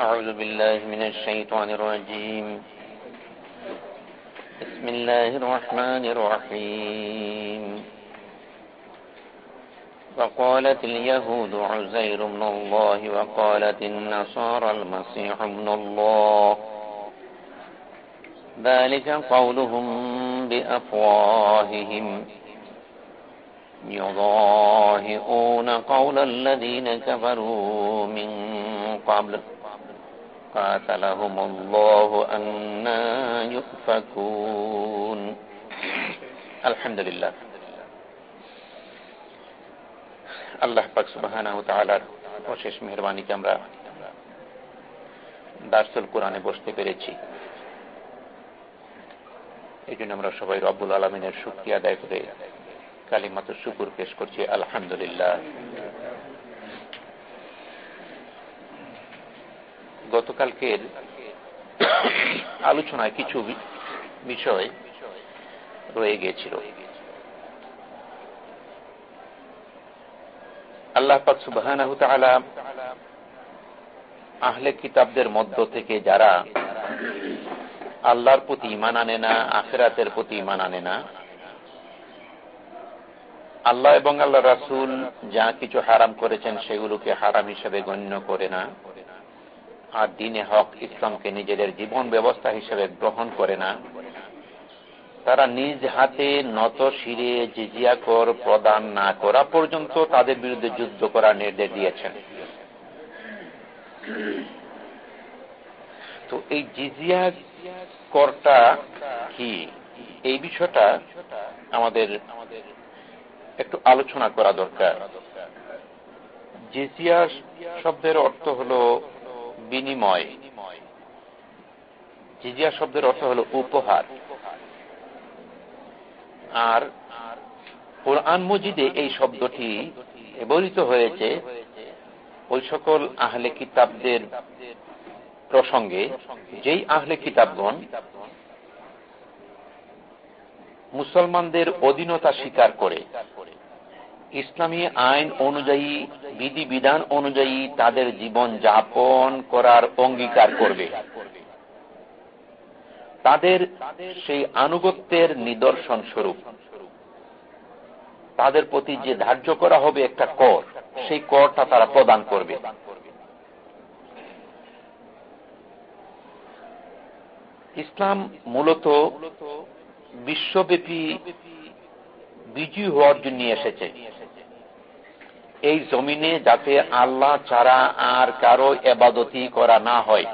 أعوذ بالله من الشيطان الرجيم. بسم الله الرحمن الرحيم. وقالت اليهود عزير بن الله وقالت النصارى المسيح ابن الله. ذلك قولهم بأفواههم. يضاهئون قول الذين كفروا من قبل. قاتلهم الله أنا يؤفكون الحمد لله আল্লাহ পাক সুবহানাহু তাআলার অশেষ মেহেরবানিতে আমরা দার্সুল কোরআনে বসতে পেরেছি এই জন্য আমরা সবাই রব্বুল আলমিনের শুক্রিয়া আদায় করে কালিমাত শুকুর পেশ করছি আলহামদুলিল্লাহ গতকালকের আলোচনায় কিছু বিষয় রয়ে গিয়েছিল। আল্লাহ পাক আহলে কিতাবদের মধ্য থেকে যারা আল্লাহর প্রতি ইমান আনে না, আখেরাতের প্রতি ইমান আনে না, আল্লাহ এবং আল্লাহ রাসুল যা কিছু হারাম করেছেন সেগুলোকে হারাম হিসেবে গণ্য করে না। আর দিনে হক ইসলামকে নিজেদের জীবন ব্যবস্থা হিসেবে গ্রহণ করে না। তারা নিজ হাতে নত শিরে জিজিয়া কর প্রদান না করা পর্যন্ত তাদের বিরুদ্ধে যুদ্ধ করার নির্দেশ দিয়েছেন। তো এই জিজিয়া করটা কি? এই বিষয়টা আমাদের একটু আলোচনা করা দরকার। জিজিয়া শব্দের অর্থ হল বিনিময়। জিজিয়া শব্দের অর্থ হল উপহার। আর কোরআন মজিদে এই শব্দটি ব্যবহৃত হয়েছে ওই সকল আহলে কিতাবদের প্রসঙ্গে, যেই আহলে কিতাবগণ মুসলমানদের অধীনতা স্বীকার করে। ইসলামী আইন অনুযায়ী বিধি বিধান অনুযায়ী তাদের জীবন যাপন করার অঙ্গীকার করবে। তাদের সেই আনুগত্যের নিদর্শন স্বরূপ। তাদের প্রতি যে ধার্য করা হবে একটা কর, সেই করটা তারা প্রদান করবে। ইসলাম মূলত বিশ্বব্যাপী বিজয়ী হওয়ার জন্য এসেছে। এই জমিনে যাতে আল্লাহ ছাড়া আর কারও এবাদতি করা না হয়।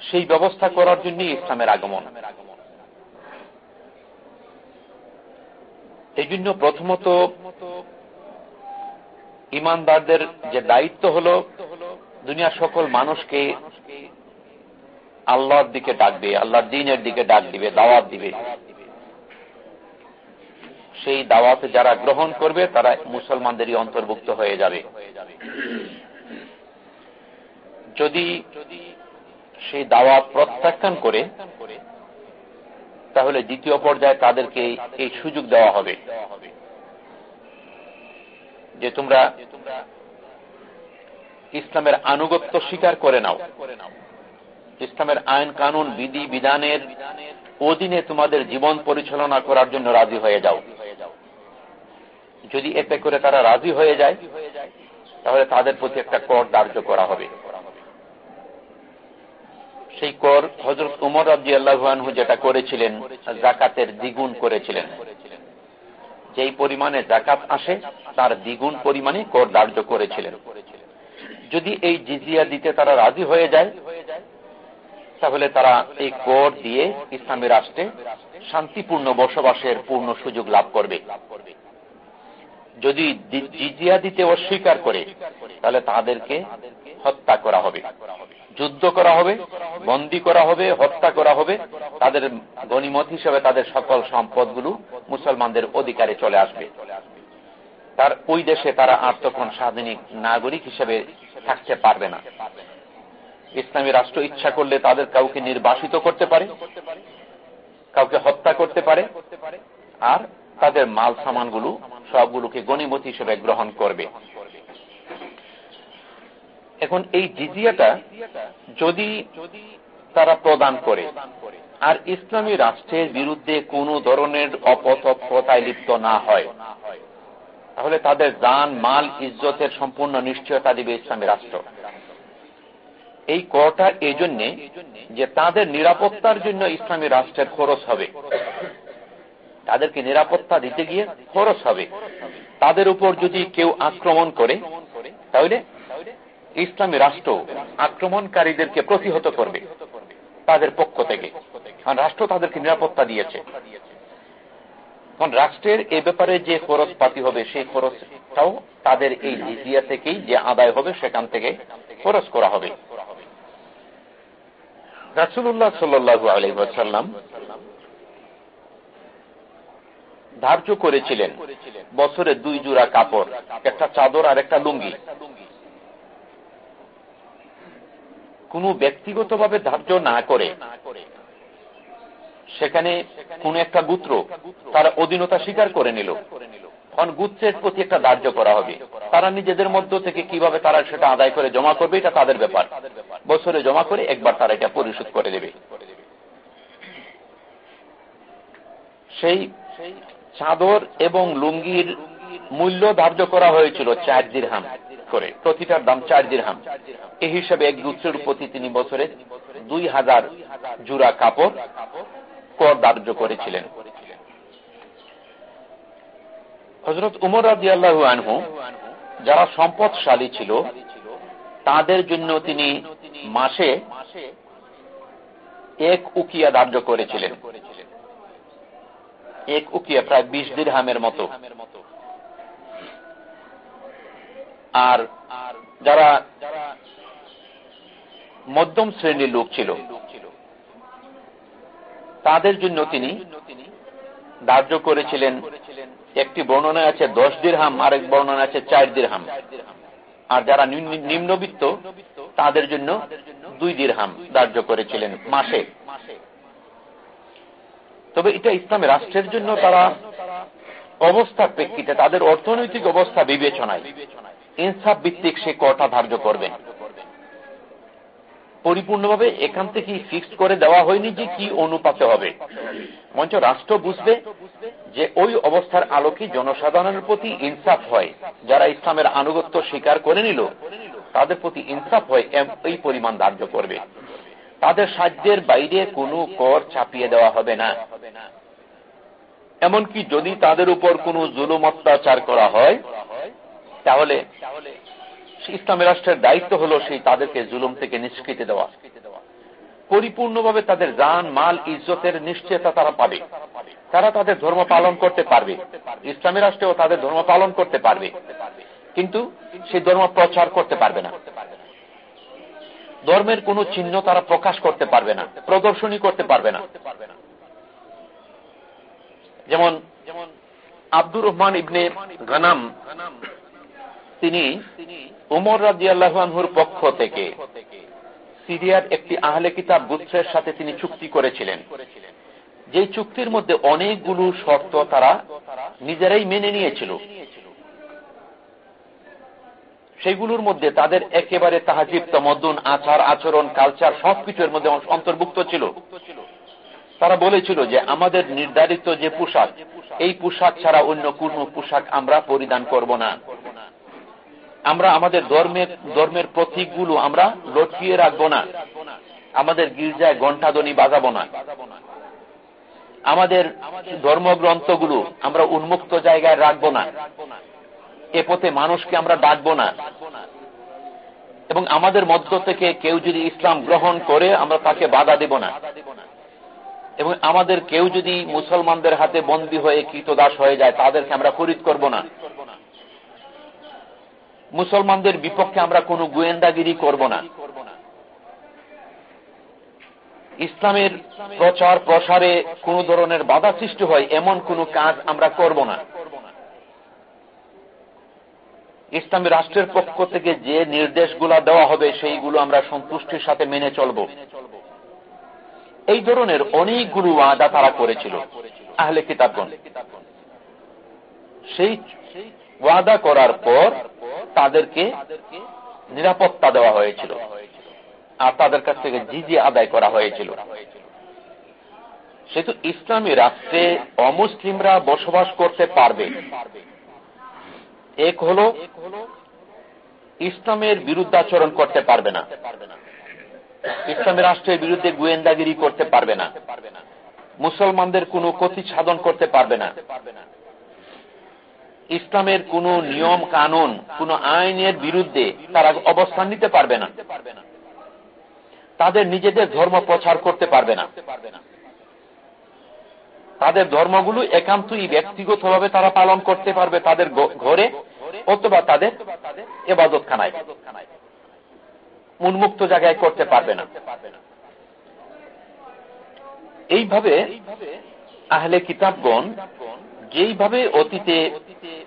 সেই ব্যবস্থা করার জন্য ইসলামের আগমন। এই জন্য প্রথমত ইমানদারদের যে দায়িত্ব হল, দুনিয়ার সকল মানুষকে আল্লাহর দিকে ডাকবে, আল্লাহর দিনের দিকে ডাক দিবে, দাওয়াত দিবে। সেই দাওয়াতে যারা গ্রহণ করবে, তারা মুসলমানদেরই অন্তর্ভুক্ত হয়ে যাবে। যদি সেই দাওয়াত প্রত্যাখ্যান করে, তাহলে দ্বিতীয় পর্যায়ে তাদেরকে এই সুযোগ দেওয়া হবে। যে তোমরা ইসলামের আনুগত্য স্বীকার করে নাও। ইসলামের আইন, কানুন, বিধি, বিধানের অধীনে তোমাদের জীবন পরিচালনা করার জন্য রাজি হয়ে যাও। যদি এতে করে তারা রাজি হয়ে যায়, তাহলে তাদের প্রতি একটা কর ধার্য করা হবে। সেই কর হজরত উমর আব্দি আল্লাহু যেটা করেছিলেন জাকাতের দ্বিগুণ করেছিলেন। যেই পরিমাণে জাকাত আসে, তার দ্বিগুণ পরিমাণে কর ধার্য করেছিলেন। যদি এই জিজিয়া দিতে তারা রাজি হয়ে যায়, তাহলে তারা এই কর দিয়ে ইসলামী রাষ্ট্রে শান্তিপূর্ণ বসবাসের পূর্ণ সুযোগ লাভ করবে। যদি জিজিয়া দিতে অস্বীকার করে, তাহলে তাদেরকে হত্যা করা হবে। যুদ্ধ করা হবে, বন্দী করা হবে, হত্যা করা হবে। তাদের গণিমত হিসেবে তাদের সকল সম্পদগুলো মুসলমানদের অধিকারে চলে আসবে। তার ওই দেশে তারা আর তখন স্বাধীনিক নাগরিক হিসেবে থাকতে পারবে না। ইসলামী রাষ্ট্র ইচ্ছা করলে তাদের কাউকে নির্বাসিত করতে পারে, কাউকে হত্যা করতে পারে, আর তাদের মাল সামানগুলো সবগুলোকে গণিমত হিসেবে গ্রহণ করবে। এখন এই জিজিয়াটা যদি তারা প্রদান করে, আর ইসলামী রাষ্ট্রের বিরুদ্ধে কোন ধরনের অপতৎপতায় লিপ্ত না হয়, তাহলে তাদের দান মাল, ইজ্জতের সম্পূর্ণ নিশ্চয়তা দিবে ইসলামী রাষ্ট্র। এই করটা এই জন্যে যে তাদের নিরাপত্তার জন্য ইসলামী রাষ্ট্রের খরচ হবে। তাদেরকে নিরাপত্তা দিতে গিয়ে খরচ হবে। তাদের উপর যদি কেউ আক্রমণ করে, তাহলে ইসলামী রাষ্ট্র আক্রমণকারীদেরকে প্রতিহত করবে তাদের পক্ষ থেকে। কারণ রাষ্ট্র তাদেরকে নিরাপত্তা দিয়েছে। কারণ রাষ্ট্রের এ ব্যাপারে যে খরচ পাতি হবে, সেই খরচটাও তাদের এই জিজিয়া থেকেই যে আদায় হবে, সেখান থেকে খরচ করা হবে। রাসুল্লাহ সাল্লু আলহাম ধার্য করেছিলেন। বছরে দুই জোড়া কাপড়, একটা চাদর আর একটা লুঙ্গি। কোন ব্যক্তিগতভাবে ধার্য না করে। সেখানে কোন একটা গুত্র তারা অধীনতা স্বীকার করে নিল। কারণ গুত্রের প্রতি একটা ধার্য করা হবে। তারা নিজেদের মধ্য থেকে কীভাবে তারা সেটা আদায় করে জমা করবে, এটা তাদের ব্যাপার। বছরে জমা করে একবার তারা এটা পরিশোধ করে দেবে। সেই চাদর এবং লুঙ্গির মূল্য ধার্য করা হয়েছিল চার দিরহাম করে। প্রতিটার দাম চার দিরহাম। এই হিসাবে এক গুচ্ছের প্রতি তিনি বছরে দুই হাজার জুড়া কাপড় কর ধার্য করেছিলেন। হজরত উমর রাজি আনহু যারা সম্পদশালী ছিল, তাদের জন্য তিনি মাসে এক উকিয়া ধার্য করেছিলেন। এক উকিয়া প্রায় বিশ দিরহামের মতো। আর যারা মধ্যম শ্রেণির লোক ছিল, তাদের জন্য তিনি ধার্য করেছিলেন একটি বর্ণনা আছে দশ দিরহাম, আরেক বর্ণনা আছে চার দিরহাম। আর যারা নিম্নবিত্ত, তাদের জন্য দুই দিরহাম ধার্য করেছিলেন মাসে। তবে এটা ইসলামী রাষ্ট্রের জন্য তারা অবস্থার প্রেক্ষিতে তাদের অর্থনৈতিক অবস্থা বিবেচনায় ইনসাফ ভিত্তিক সে কটা ধার্য করবেন পরিপূর্ণভাবে এখান থেকে ফিক্সড করে দেওয়া হয়নি যে কি অনুপাতে হবে। মঞ্চ রাষ্ট্র বুঝবে যে ওই অবস্থার আলোকে জনসাধারণের প্রতি ইনসাফ হয়। যারা ইসলামের আনুগত্য স্বীকার করে নিল, তাদের প্রতি ইনসাফ হয় এই পরিমাণ ধার্য করবে। তাদের সাহায্যের বাইরে কোনো কর চাপিয়ে দেওয়া হবে না। এমনকি যদি তাদের উপর কোনো জুলুম অত্যাচার করা হয়, তাহলে ইসলামী রাষ্ট্রের দায়িত্ব হল সেই তাদেরকে জুলুম থেকে নিষ্কৃতি দেওয়া। পরিপূর্ণভাবে তাদের জান, মাল, ইজ্জতের নিশ্চয়তা তারা পাবে। তারা তাদের ধর্ম পালন করতে পারবে। ইসলামী রাষ্ট্রেও তাদের ধর্ম পালন করতে পারবে। কিন্তু সেই ধর্ম প্রচার করতে পারবে না। ধর্মের কোন চিহ্ন তারা প্রকাশ করতে পারবে না, প্রদর্শনী করতে পারবে না। যেমন আব্দুর রহমান ইবনে গানাম, তিনি উমর রাজি আল্লাহুর পক্ষ থেকে সিরিয়ার একটি আহলে কিতাব গুত্রের সাথে তিনি চুক্তি করেছিলেন। যে চুক্তির মধ্যে অনেকগুলো শর্ত তারা নিজেরাই মেনে নিয়েছিল। সেগুলোর মধ্যে তাদের একেবারে তাহাজিব, তমদ্দুন, আচার, আচরণ কালচার সবকিছুর মধ্যে অন্তর্ভুক্ত ছিল। তারা বলেছিল যে আমাদের নির্ধারিত যে পোশাক, এই পোশাক ছাড়া অন্য কোন পোশাক আমরা পরিধান করব না। আমরা আমাদের ধর্মের ধর্মের প্রতীকগুলো আমরা লটকিয়ে রাখব না। আমাদের গির্জায় ঘণ্টাধ্বনি বাজাবো না। আমাদের ধর্মগ্রন্থগুলো আমরা উন্মুক্ত জায়গায় রাখব না। এ পথে মানুষকে আমরা ডাকবো না। এবং আমাদের মধ্য থেকে কেউ যদি ইসলাম গ্রহণ করে, আমরা তাকে বাধা দেব না। এবং আমাদের কেউ যদি মুসলমানদের হাতে বন্দী হয়ে কৃতদাস হয়ে যায়, তাদেরকে আমরা খরিদ করব না। মুসলমানদের বিপক্ষে আমরা কোনো গোয়েন্দাগিরি করব না। ইসলামের প্রচার প্রসারে কোন ধরনের বাধা সৃষ্টি হয়, এমন কোন কাজ আমরা করব না। ইসলামী রাষ্ট্রের পক্ষ থেকে যে নির্দেশগুলো দেওয়া হবে, সেইগুলো আমরা সন্তুষ্টির সাথে মেনে চলব। এই ধরনের অনেকগুলো ওয়াদা তারা করেছিল, আহলে কিতাবগণ। সেই ওয়াদা করার পর তাদেরকে নিরাপত্তা দেওয়া হয়েছিল আর তাদের কাছ থেকে জিজি আদায় করা হয়েছিল। সেহেতু ইসলামী রাষ্ট্রে অমুসলিমরা বসবাস করতে পারবে। এক হল ইসলামের বিরুদ্ধাচরণ করতে পারবে না। ইসলামী রাষ্ট্রের বিরুদ্ধে গোয়েন্দাগিরি করতে পারবে না। মুসলমানদের কোনো ক্ষতি সাধন করতে পারবে না। ইসলামের কোন নিয়ম কানুন, কোন আইনের বিরুদ্ধে তারা অবস্থান নিতে পারবে না। তাদের নিজেদের ধর্ম প্রচার করতে পারবে না। তাদের ধর্মগুলো একান্তই ব্যক্তিগতভাবে তারা পালন করতে পারবে তাদের ঘরে অথবা তাদের এবাদত খানায় উন্মুক্ত জায়গায় করতে পারবে না। এইভাবে আহলে কিতাবগণ যেইভাবে অতীতে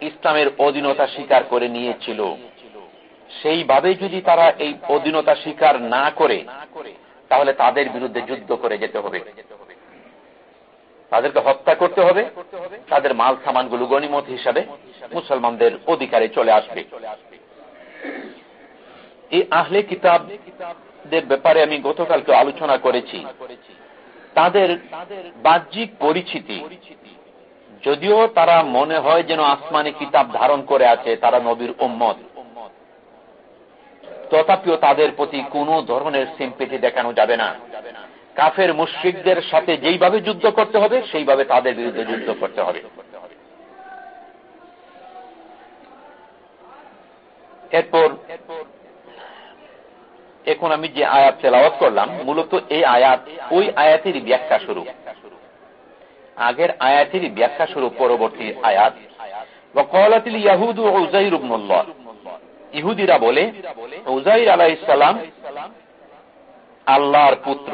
ইসলামের অধীনতা স্বীকার করে নিয়েছিল, সেইভাবে যদি তারা এই অধীনতা স্বীকার না করে, তাহলে তাদের বিরুদ্ধে যুদ্ধ করে যেতে হবে। তাদেরকে হত্যা করতে হবে। তাদের মাল সামানগুলো গণিমত হিসাবে মুসলমানদের অধিকারে চলে আসবে। এই আহলে কিতাবদের ব্যাপারে আমি গতকালকে আলোচনা করেছি। তাদের বাহ্যিক পরিচিতি, যদিও তারা মনে হয় যেন আসমানি কিতাব ধারণ করে আছে, তারা নবীর উম্মত। তথাপিও তাদের প্রতি কোন ধরনের সিম্পেটি দেখানো যাবে না। কাফের মুশ্রিকদের সাথে যেইভাবে যুদ্ধ করতে হবে, সেইভাবে তাদের বিরুদ্ধে যুদ্ধ করতে হবে। এরপর, এখন আমি যে আয়াত তেলাওয়াত করলাম, মূলত এই আয়াত, ওই আয়াতের ব্যাখ্যা শুরু। আগের আয়াতের ব্যাখ্যা শুরু, পরবর্তী আয়াত। ইহুদিরা বলে উজাইর আলাহ ইসলাম আল্লাহর পুত্র।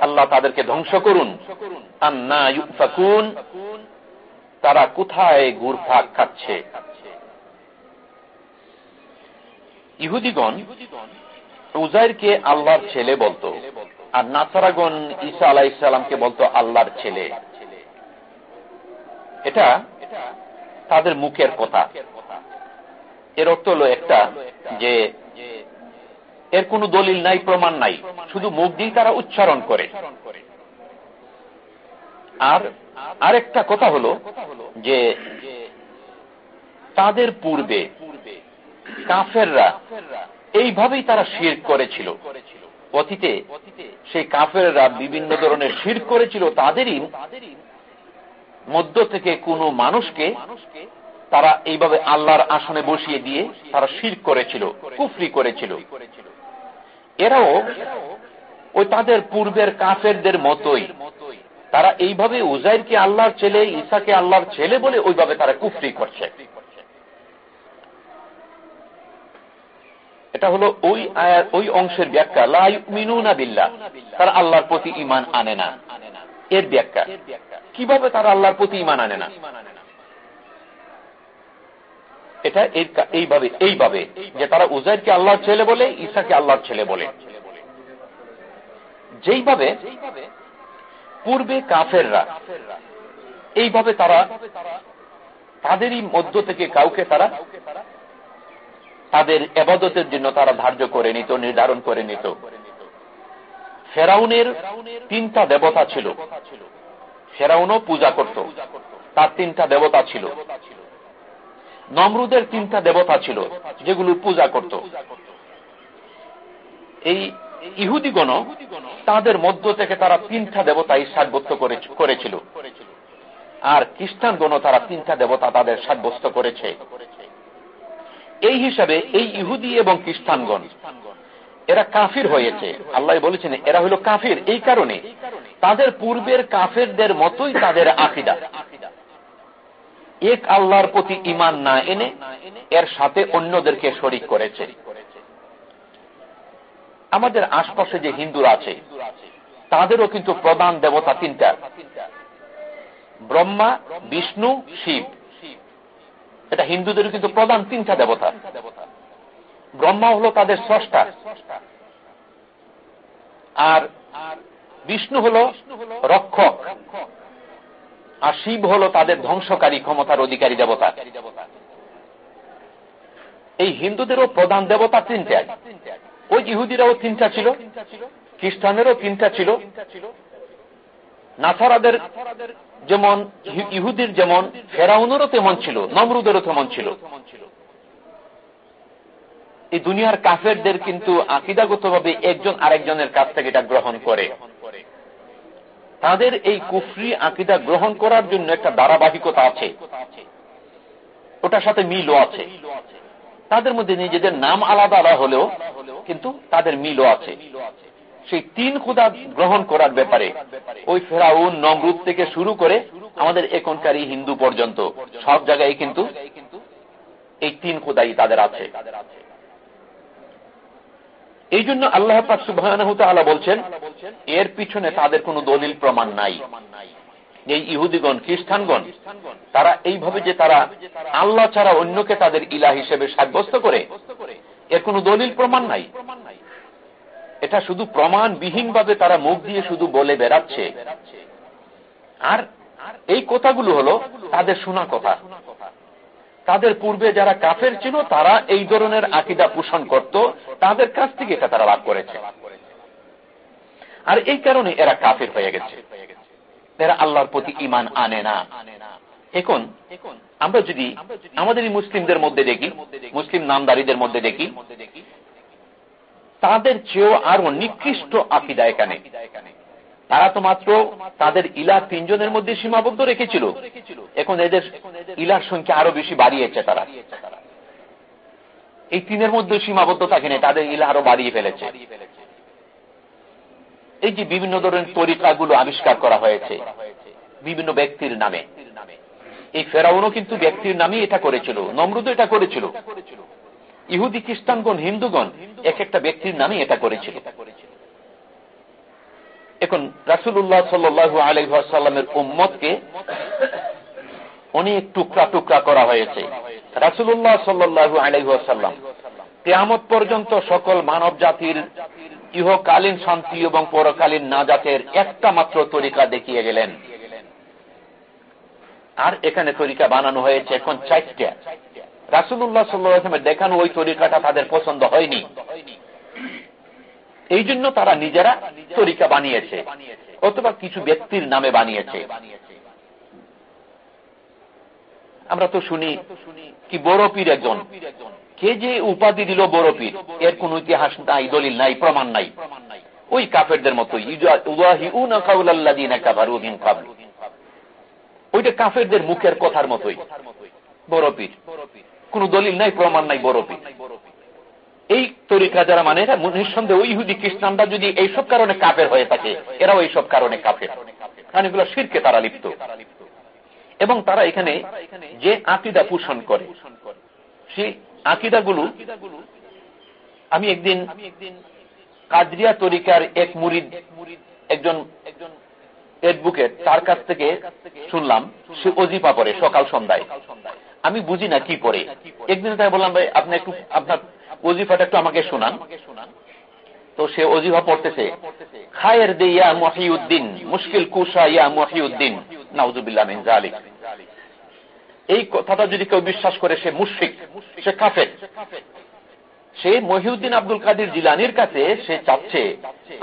আল্লাহ তাদেরকে ধ্বংস করুন। তারা কোথায় ঘুরফাক খাচ্ছে? ইহুদিগণ, উজাইরকে আল্লাহর ছেলে বলতো, আর নাসারাগন ঈসা আলাহ ইসলামকে বলতো আল্লাহর ছেলে। এটা তাদের মুখের কথা। এর অর্থ হলো একটা যে এর কোনো দলিল নাই, প্রমাণ নাই। শুধু মুখ দিয়ে তারা উচ্চারণ করে। আর আরেকটা কথা হলো যে তাদের পূর্বে কাফেররা এইভাবেই তারা শির করেছিল। অতীতে সেই কাফেররা বিভিন্ন ধরনের শির করেছিল। তাদেরই মধ্য থেকে কোনো মানুষকে তারা এইভাবে আল্লাহর আসনে বসিয়ে দিয়ে তারা শির করেছিল, কুফরি করেছিল। এরাও ওই তাদের পূর্বের কাফেরদের মতোই। তারা এইভাবে উজাইরকে আল্লাহর ছেলে, ঈসাকে আল্লাহর ছেলে বলে ওইভাবে তারা কুফরি করছে। এটা হলো ওই আয়ার ওই অংশের ব্যাখ্যা। লাই মিনুনা বিল্লা তারা আল্লাহর প্রতি ইমান আনে না। এর ব্যাখ্যা। কীভাবে তারা আল্লাহর প্রতি ইমান আনে না? এটা এইভাবে এইভাবে, যে তারা উজাইরকে আল্লাহর ছেলে বলে ঈশাকে আল্লাহর ছেলে বলে। যেইভাবে পূর্বে কাফেররা, এইভাবে তারা, তাদেরই মধ্য থেকে কাউকে তারা তাদের এবাদতের জন্য তারা ধার্য করে নিত, নির্ধারণ করে নিত। ফেরাউনের তিনটা দেবতা ছিল। ফেরাউনও পূজা করত, তার তিনটা দেবতা ছিল। নমরুদের তিনটা দেবতা ছিল যেগুলো পূজা করত। এই ইহুদিগণ তাদের মধ্য থেকে তারা তিনটা দেবতাই সাব্যস্ত করেছিল। আর খ্রিস্টানগণ তারা তিনটা দেবতা তাদের সাব্যস্ত করেছে। এই হিসাবে এই ইহুদি এবং খ্রিস্টানগণ, এরা কাফির হয়েছে। আল্লাহ বলেছেন, এরা হলো কাফির। এই কারণে তাদের পূর্বের কাফেরদের মতোই তাদের আকিদা। এক আল্লাহর প্রতি ইমান না এনে এর সাথে অন্যদেরকে শরিক করেছে। আমাদের আশপাশে যে হিন্দুরা আছে, তাদেরও কিন্তু প্রধান দেবতা তিনটা। ব্রহ্মা, বিষ্ণু, শিব। এটা হিন্দুদের কিন্তু প্রধান তিনটা দেবতা। ব্রহ্মা হলো তাদের স্রষ্টা। আর বিষ্ণু হল রক্ষক। আর শিব হল তাদের ধ্বংসকারী ক্ষমতার অধিকারী দেবতা। এই হিন্দুদেরও প্রধান দেবতা তিনটায় ওই ইহুদিরাও তিনটা ছিল, খ্রিস্টানেরও তিনটা ছিল। নাসারাদের যেমন, ইহুদির যেমন, ফেরাউনেরও তেমন ছিল, নমরুদেরও তেমন ছিল। এই দুনিয়ার কাফেরদের কিন্তু আকিদাগত ভাবে একজন আরেকজনের কাছ থেকে এটা গ্রহণ করে। তাদের এই কুফরি আকিদা গ্রহণ করার জন্য একটা ধারাবাহিকতা আছে। ওটার সাথে মিলও আছে। তাদের মধ্যে নিজেদের নাম আলাদা আলাদা হলেও কিন্তু তাদের মিলও আছে। সেই তিন খুদা গ্রহণ করার ব্যাপারে ওই ফেরাউন, নমরুদ থেকে শুরু করে আমাদের এখনকার হিন্দু পর্যন্ত সব জায়গায় কিন্তু এই তিন খুদাই তাদের আছে। এই জন্য আল্লাহ সুবাহ বলছেন, এর পিছনে তাদের কোনো দলিল প্রমাণ নাই। এই ইহুদিগণ, খ্রিস্টানগণ, তারা এইভাবে যে তারা আল্লাহ ছাড়া অন্যকে তাদের ইলা হিসেবে সাব্যস্ত করে, এর কোনো দলিল প্রমাণ নাই। এটা শুধু প্রমাণবিহীন ভাবে তারা মুখ দিয়ে শুধু বলে বেড়াচ্ছে। আর এই কথাগুলো হলো তাদের শোনা কথা। তাদের পূর্বে যারা কাফের ছিল, তারা এই ধরনের আকিদা পোষণ করত। তাদের কাছ থেকে এটা তারা লাভ করেছে। আর এই কারণে এরা কাফের হয়ে গেছে। এরা আল্লাহর প্রতি ইমান আনে না। এখন আমরা যদি আমাদের মুসলিমদের মধ্যে দেখি, মুসলিম নামদারিদের মধ্যে দেখি, তাদের চেয়েও আরও নিকৃষ্ট আকিদা এখানে। তারা তো মাত্র তাদের ইলা তিনজনের মধ্যে সীমাবদ্ধ রেখেছিল। এখন এদের ইলার সংখ্যা আরও বেশি বাড়িয়েছে তারা। এই তিনের মধ্যে সীমাবদ্ধ থাকে না, তাদের ইলা আরও বাড়িয়ে ফেলেছে। এই যে বিভিন্ন ধরনের তরিকাগুলো আবিষ্কার করা হয়েছে, বিভিন্ন ব্যক্তির নামে। এই ফেরাউনও কিন্তু ব্যক্তির নামে এটা করেছিল নমরুদ এটা করেছিল। ইহুদি খ্রিস্টানগণ, হিন্দুগণ, এক একটা ব্যক্তির নামে এটা করেছিল। এখন রাসুল্লাহ সাল্লু আলহামের উম্মতকে অনেক টুকরা টুকরা করা হয়েছে। রাসুল্লাহ সাল্লু আলহাসাল্লাম কেয়ামত পর্যন্ত সকল মানব জাতির ইহকালীন শান্তি এবং পরকালীন নাজাতের একটা মাত্র তরিকা দেখিয়ে গেলেন। আর এখানে তরিকা বানানো হয়েছে এখন চারটা। রাসুল্লাহ সাল্লামের দেখানো ওই তরিকাটা তাদের পছন্দ হয়নি। এই জন্য তারা নিজেরা তরিকা বানিয়েছে অথবা কিছু ব্যক্তির নামে বানিয়েছে। আমরা তো শুনি কি বড় পীর একজন। কে যে উপাধি দিল বড় পীর, এর কোন ইতিহাস নাই, দলিল নাই, প্রমাণ নাই। ওই কাফেরদের মতো ওইটা কাফেরদের মুখের কথার মতোই। বড় পীর। কোন দলিল নাই, প্রমাণ নাই, বড় পীর। এই তরিকা যারা মানে নিঃসন্দেহ ওই হুদি খ্রিস্টানরা যদি এইসব কারণে কাপের হয়ে থাকে, এরাও এইসব কারণে কাপের কারণ এগুলো শিরকে তারা লিপ্ত। এবং তারা এখানে যে আকিদা পোষণ করে, সেই আকিদাগুলো আমি একদিন কাজরিয়া তরিকার এক মুরিদ, একজন এডভোকেট তার কাছ থেকে শুনলাম, সে অজিপা পরে সকাল সন্ধ্যায়। আমি বুঝি না কি পরে একদিন তাই বললাম, ভাই, আপনি একটু আপনার ওজিফাটা একটু আমাকে শোনান। তো সে ওজিফা পড়তেছে, খায়ের দে ইয়া মহিউদ্দিন, মুশকিল কুশা ইয়া মহিউদ্দিন, নাউজুবিল্লাহ মিন জালিক এই কথাটা যদি কেউ বিশ্বাস করে, সে মুশফিক, সে কাফের। সে মহিউদ্দিন আব্দুল কাদির জিলানির কাছে সে চাচ্ছে,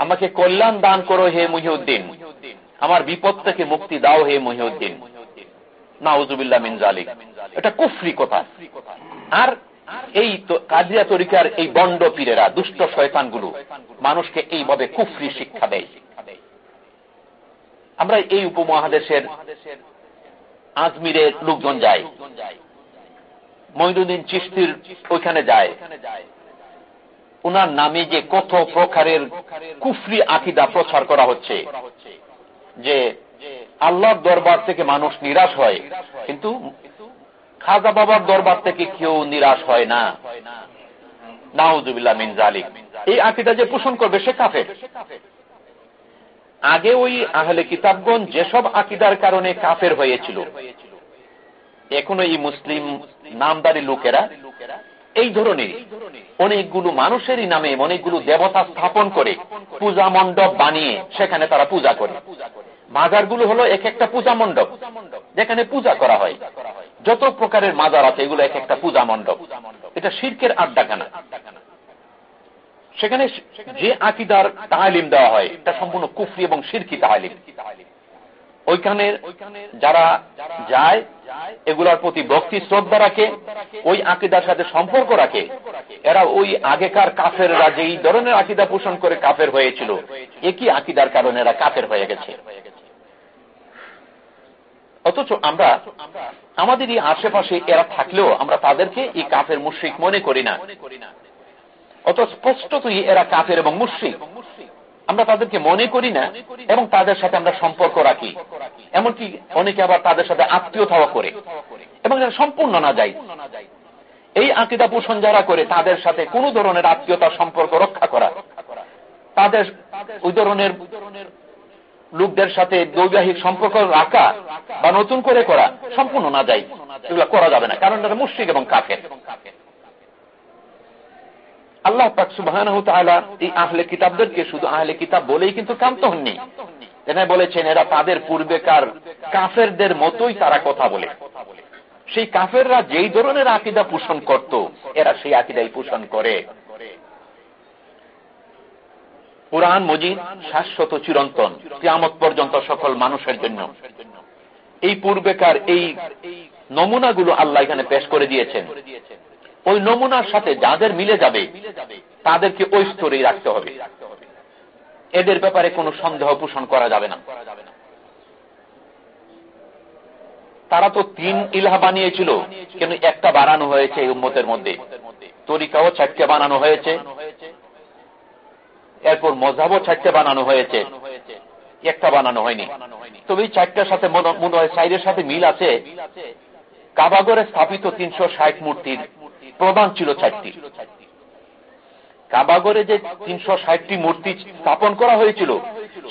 আমাকে কল্যাণ দান করো হে মহিউদ্দিন, আমার বিপদ থেকে মুক্তি দাও হে মহিউদ্দিন। নাউজুবিল্লাহ মিন জালিক এটা কুফরি কথা। আর এই কাজিয়া তরিকার এই বন্ড পীরেরা, দুষ্ট শয়তানগুলো, মানুষকে এইভাবে কুফরি শিক্ষা দেয়। আমরা এই উপমহাদেশের আজমিরের লোকজন যায় মহিনুদ্দিন চিস্তির ওইখানে যায়। উনার নামে যে কত প্রকারের কুফরি আকিদা প্রচার করা হচ্ছে, যে আল্লাহর দরবার থেকে মানুষ নিরাশ হয়। কিন্তু খাজা বাবার দরবার থেকে কেউ নিরাশ হয় না। মিন জালিক এই আকিদা যে পোষণ করবে, সে কাফের। আগে ওই আহলে কিতাবগণ যেসব আকিদার কারণে কাফের হয়েছিল, এখনও এই মুসলিম নামদারি লোকেরা এই ধরনের, অনেকগুলো মানুষেরই নামে অনেকগুলো দেবতা স্থাপন করে পূজা মণ্ডপ বানিয়ে সেখানে তারা পূজা করে। মাজারগুলো হলো এক একটা পূজা মণ্ডপ, যেখানে পূজা করা হয়। যত প্রকারের মাজার আছে, এগুলো এক একটা পূজা মণ্ডপ। এটা শির্কের আড্ডাখানা। সেখানে যে আকিদার তাহালিম দেওয়া হয়, এটা সম্পূর্ণ কুফরি এবং সিরকি তাহালিম ওইখানে যারা যায়, এগুলার প্রতি ভক্তি, শ্রদ্ধা রাখে, ওই আকিদার সাথে সম্পর্ক রাখে। এরা ওই আগেকার কাফেররা এই ধরনের আকিদা পোষণ করে কাফের হয়েছিল, একই আকিদার কারণে এরা কাফের হয়ে গেছে। অথচ আমরা আমাদের এই আশেপাশে এরা থাকলেও আমরা তাদেরকে এই কাফের মুশ্রিক মনে করি না। অত স্পষ্টতই এরা কাফের এবং মুশ্রিক। আমরা তাদেরকে মনে করি না এবং তাদের সাথে আমরা সম্পর্ক রাখি। এমনকি অনেকে আবার তাদের সাথে আত্মীয়তাও করে। এবং যারা সম্পূর্ণ না যায়। এই আকিদা পোষণ যারা করে, তাদের সাথে কোন ধরনের আত্মীয়তা সম্পর্ক রক্ষা করা। তাদের, ওই ধরনের লোকদের সাথে বৈবাহিক সম্পর্ক রাখা বা নতুন করে করা সম্পূর্ণ না যায়। এগুলো করা যাবে না, কারণ এটা মুশ্রিক এবং কাফের। আল্লাহ পাক সুবাহ এই আহলে কিতাবদেরকে শুধু আহলে কিতাব বলেই কিন্তু কান্ত হননি। এখানে বলেছেন, এরা তাদের পূর্বেকার কাফেরদের মতোই তারা কথা বলে। সেই কাফেররা যেই ধরনের আকিদা পোষণ করত, এরা সেই আকিদাই পোষণ করে। পুরাণ মজিদ শাশ্বত চিরন্তন, কিয়ামত পর্যন্ত সকল মানুষের জন্য। এই পূর্বেকার এই নমুনাগুলো আল্লাহ এখানে পেশ করে দিয়েছেন। ওই নমুনার সাথে যাদের মিলে যাবে, তাদেরকে ওই স্তরেই রাখতে হবে। এদের ব্যাপারে কোনো সন্দেহ পোষণ করা যাবে না। তারা তো তিন ইলাহা বানিয়েছিল, কিন্তু একটা বানানো হয়েছে এই উম্মতের মধ্যে। তরিকাও চারটে বানানো হয়েছে। এরপর মজাবও চারটে বানানো হয়েছে। একটা বানানো হয়নি। তবে এই চারটার সাথে মনে হয় সাইডের সাথে মিল আছে। কাবাগরে স্থাপিত তিনশো ষাট মূর্তির প্রধান ছিল চারটি। কাবাগরে যে তিনশো ষাটটি মূর্তি স্থাপন করা হয়েছিল,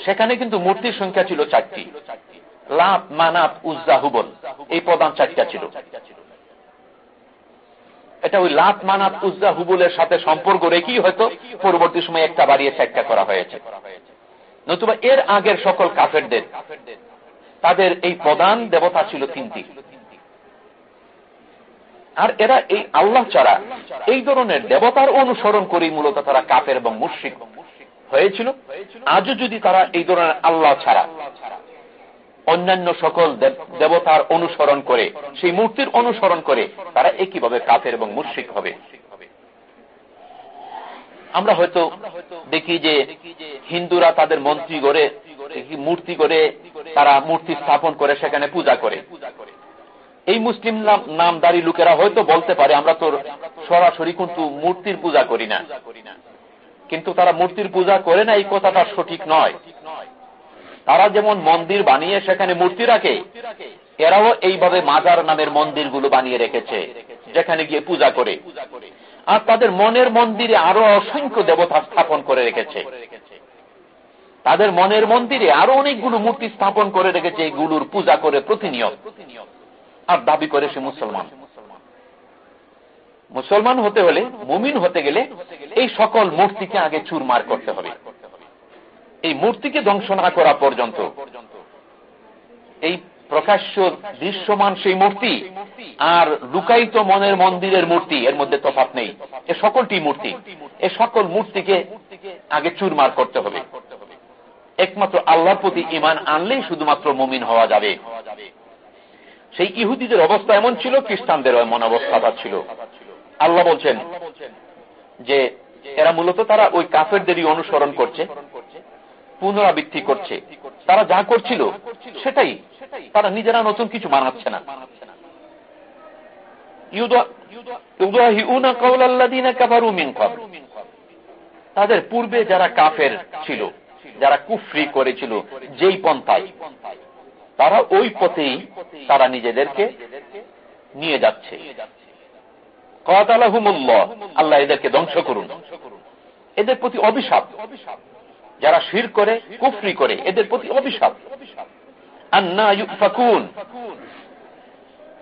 সেখানে কিন্তু মূর্তির সংখ্যা ছিল চারটি। লাত মানাত উজ্জা হুবল এই প্রধান চারটা ছিল। এটা ওই লাত মানাত উজ্জা হুবুলের সাথে সম্পর্ক রেখেই হয়তো পরবর্তী সময় একটা বাড়িয়ে চারটা করা হয়েছে। নতুবা এর আগের সকল কাফেরদের, তাদের এই প্রধান দেবতা ছিল তিনটি। আর এরা এই আল্লাহ ছাড়া এই ধরনের দেবতার অনুসরণ করেই মূলত তারা কাফের এবং মুর্শিক হয়েছিল। আজও যদি তারা এই ধরনের আল্লাহ ছাড়া অন্যান্য সকল দেবতার অনুসরণ করে, সেই মূর্তির অনুসরণ করে তারা একইভাবে কাফের এবং মুর্শিক হবে। আমরা হয়তো দেখি যে হিন্দুরা তাদের মন্ত্রী করে মূর্তি করে তারা মূর্তি স্থাপন করে, সেখানে পূজা করে। এই মুসলিম নামদারি লোকেরা হয়তো বলতে পারে, আমরা তো সরাসরি কিন্তু মূর্তির পূজা করি না। কিন্তু তারা মূর্তির পূজা করে না, এই কথাটা সঠিক নয়। তারা যেমন মন্দির বানিয়ে সেখানে মূর্তি রাখে, এরাও এইভাবে মাজার নামের মন্দিরগুলো বানিয়ে রেখেছে, যেখানে গিয়ে পূজা করে। আর তাদের মনের মন্দিরে আরও অসংখ্য দেবতা স্থাপন করে রেখেছে। তাদের মনের মন্দিরে আরও অনেকগুলো মূর্তি স্থাপন করে রেখেছে এইগুলোর পূজা করে প্রতিনিয়ত। আর দাবি করে সে মুসলমান। মুসলমান হতে হলে, মুমিন হতে গেলে এই সকল মূর্তিকে আগে চুরমার করতে হবে। এই মূর্তিকে ধ্বংস না করা পর্যন্ত। এই প্রকাশ্য দৃশ্যমান সেই মূর্তি আর লুকায়িত মনের মন্দিরের মূর্তি, এর মধ্যে তফাত নেই। এ সকলটি মূর্তি। এ সকল মূর্তিকে আগে চুরমার করতে হবে। একমাত্র আল্লাহর প্রতি ইমান আনলেই শুধুমাত্র মুমিন হওয়া যাবে। সেই ইহুদিদের অবস্থা এমন ছিল, খ্রিস্টানদের এমন অবস্থাটা ছিল। আল্লাহ বলছেন যে, এরা মূলত তারা ওই কাফেরদেরই অনুসরণ করছে। পুনরাবৃত্তি করছে। তারা যা করছিল, সেটাই তারা নিজেরা নতুন কিছু বানাচ্ছে না। তাদের পূর্বে যারা কাফের ছিল, যারা কুফরি করেছিল, যেই পন্থায়, তারা ওই পথেই তারা নিজেদেরকে নিয়ে যাচ্ছে। আল্লাহ এদেরকে ধ্বংস করুন। এদের প্রতি অভিশাপ। যারা শির করে, কুফরি করে, এদের প্রতি অভিশাপ।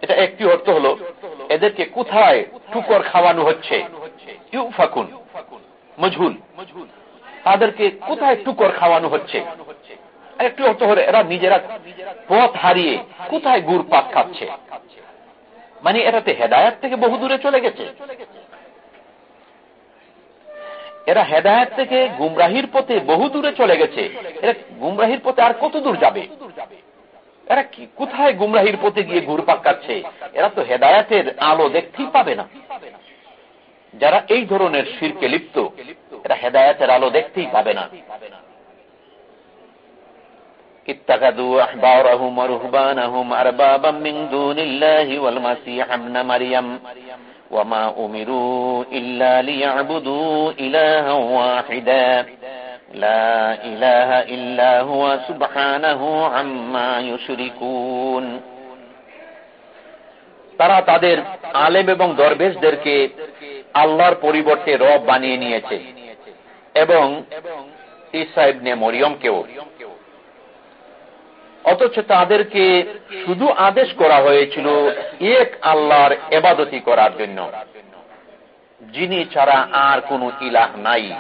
এটা একটি অর্থ হল, এদেরকে কোথায় টুকর খাওয়ানো হচ্ছে? ইউফাকুন। মজহুল। তাদেরকে কোথায় টুকর খাওয়ানো হচ্ছে? একটি অর্থ হলে, এরা নিজেরা পথ হারিয়ে কোথায় গুড় পাক খাচ্ছে? মানে এটাতে হেদায়াত থেকে বহু দূরে চলে গেছে। এরা হেদায়ত থেকে গুমরাহির পথে বহু দূরে চলে গেছে এরা গুমরাহির পথে আর কত দূর যাবে এরা কি কোথায় গুমরাহির পথে গিয়ে ঘুর পাকাচ্ছে এরা তো হেদায়তের আলো দেখতেই পাবে না যারা এই ধরনের শিরকে লিপ্ত এরা হেদায়তের আলো দেখতেই পাবে না اتخذوا أحبارهم ورهبانهم أربابا من دون الله والمسيح ابن مريم وما أمروا إلا ليعبدوا إلها واحدا لا إله إلا هو سبحانه عما يشركون তারা তাদের আলেম এবং দরবেশদেরকে আল্লাহর পরিবর্তে রব বানিয়ে নিয়েছে এবং ইসাইবনে মরিয়মকেও অথচ তাদেরকে শুধু আদেশ করা হয়েছিল এক আল্লাহর এবাদতি করার জন্য। যিনি ছাড়া আর কোন ইলাহ নাই।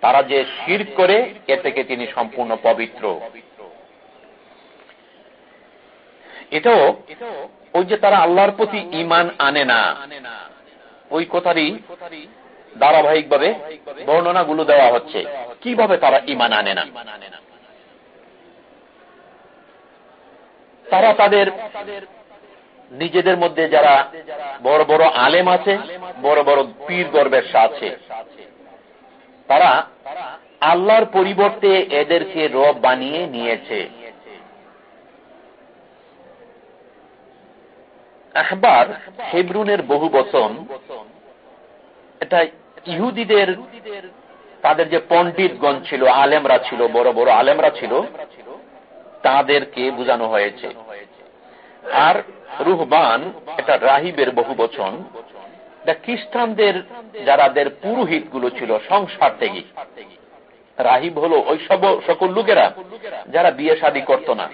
তারা যে শির করে, এ থেকে তিনি সম্পূর্ণ পবিত্র। এটাও ওই যে তারা আল্লাহর প্রতি ইমান আনে না, ওই কথারই ধারাবাহিকভাবে বর্ণনাগুলো দেওয়া হচ্ছে। কীভাবে তারা ইমান আনে না? তারা তাদের নিজেদের মধ্যে যারা বড় বড় আলেম আছে, বড় বড় পীর গর্বের আছে তারা আল্লাহর পরিবর্তে এদেরকে রব বানিয়ে নিয়েছে। আহবার হেব্রুনের বহু বচন, এটা ইহুদিদের তাদের যে পণ্ডিতগণ ছিল, আলেমরা ছিল, বড় বড় আলেমরা ছিল, তাদেরকে বোঝানো হয়েছে। আর রুহবান, এটা রাহিবের বহু বচন খ্রিস্টানদের যারাদের পুরোহিতগুলো ছিল সংসার থেকে রাহিব হলো ওই সব সকল লোকেরা যারা বিয়ে শাদী করত না।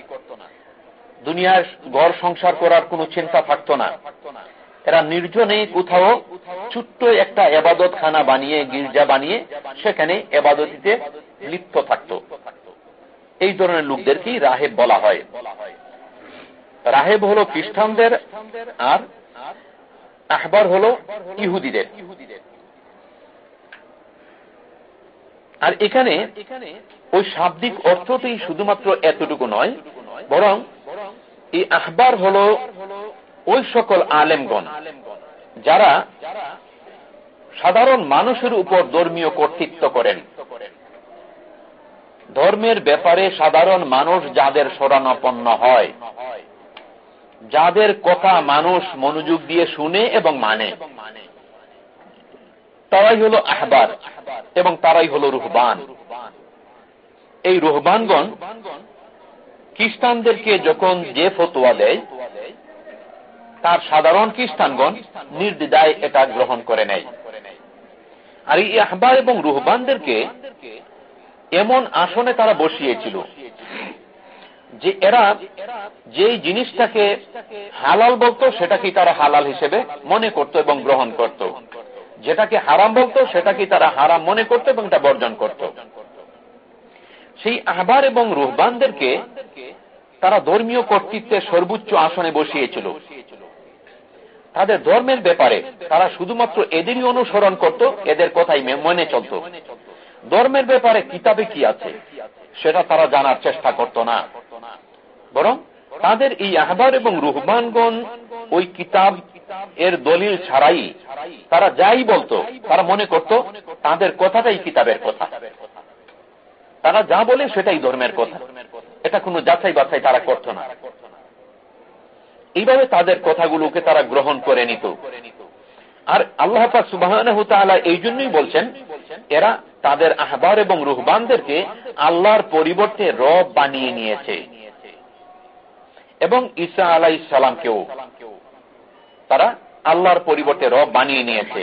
দুনিয়ার ঘর সংসার করার কোন চিন্তা থাকতো না। এরা নির্জনে কোথাও ছোট্ট একটা এবাদত খানা বানিয়ে, গির্জা বানিয়ে সেখানে এবাদতিতে লিপ্ত থাকত। এই ধরনের লোকদেরকেই রাহেব বলা হয়। রাহেব হলো খ্রিস্টানদের আর আহবার হলো ইহুদিদের। আর এখানে ওই শাব্দিক অর্থতেই শুধুমাত্র এতটুকু নয়, বরং এই আহবার হল ওই সকল আলেমগণ, যারা সাধারণ মানুষের উপর ধর্মীয় কর্তৃত্ব করেন। ধর্মের ব্যাপারে সাধারণ মানুষ যাদের শরণাপন্ন হয় যাদের কথা মানুষ মনোযোগ দিয়ে শুনে এবং মানে। তারাই হল আহবার এবং তারাই হল রুহবান। এই রুহবানগণ খ্রিস্টানদেরকে যখন যে ফতোয়া দেয়, তার সাধারণ খ্রিস্টানগণ নির্দিদায় এটা গ্রহণ করে নেয়। আর এই আহবার এবং রুহবানদেরকে এমন আসনে তারা বসিয়েছিল। যে এরা যেই জিনিসটাকে হালাল বলতো সেটাকে তারা হালাল হিসেবে মনে করত এবং গ্রহণ করত। যেটাকে হারাম বলতো সেটাকে তারা হারাম মনে করত এবং এটা বর্জন করত। সেই আহবার এবং রুহবানদেরকে তারা ধর্মীয় কর্তৃত্বের সর্বোচ্চ আসনে বসিয়েছিল। তাদের ধর্মের ব্যাপারে তারা শুধুমাত্র এদেরই অনুসরণ করত, এদের কথাই মনে চলত। ধর্মের ব্যাপারে কিতাবে কি আছে, সেটা তারা জানার চেষ্টা করত না। বরং তাদের এই আহবার এবং রুহমানগণ ওই কিতাব এর দলিল ছাড়াই তারা যাই বলতো, তারা মনে করত তাদের কথাটাই কিতাবের কথা। তারা যা বলে সেটাই ধর্মের কথা। এটা কোনো যাচাই বাছাই তারা করত না। এইভাবে তাদের কথাগুলোকে তারা গ্রহণ করে নিত। আর আল্লাহ সুবাহ এই জন্যই বলছেন, এরা তাদের আহবার এবং রুহবানদেরকে আল্লাহর পরিবর্তে রব বানিয়ে নিয়েছে। এবং ঈসা আলাহ ইসালামকেও তারা আল্লাহর পরিবর্তে রব বানিয়ে নিয়েছে।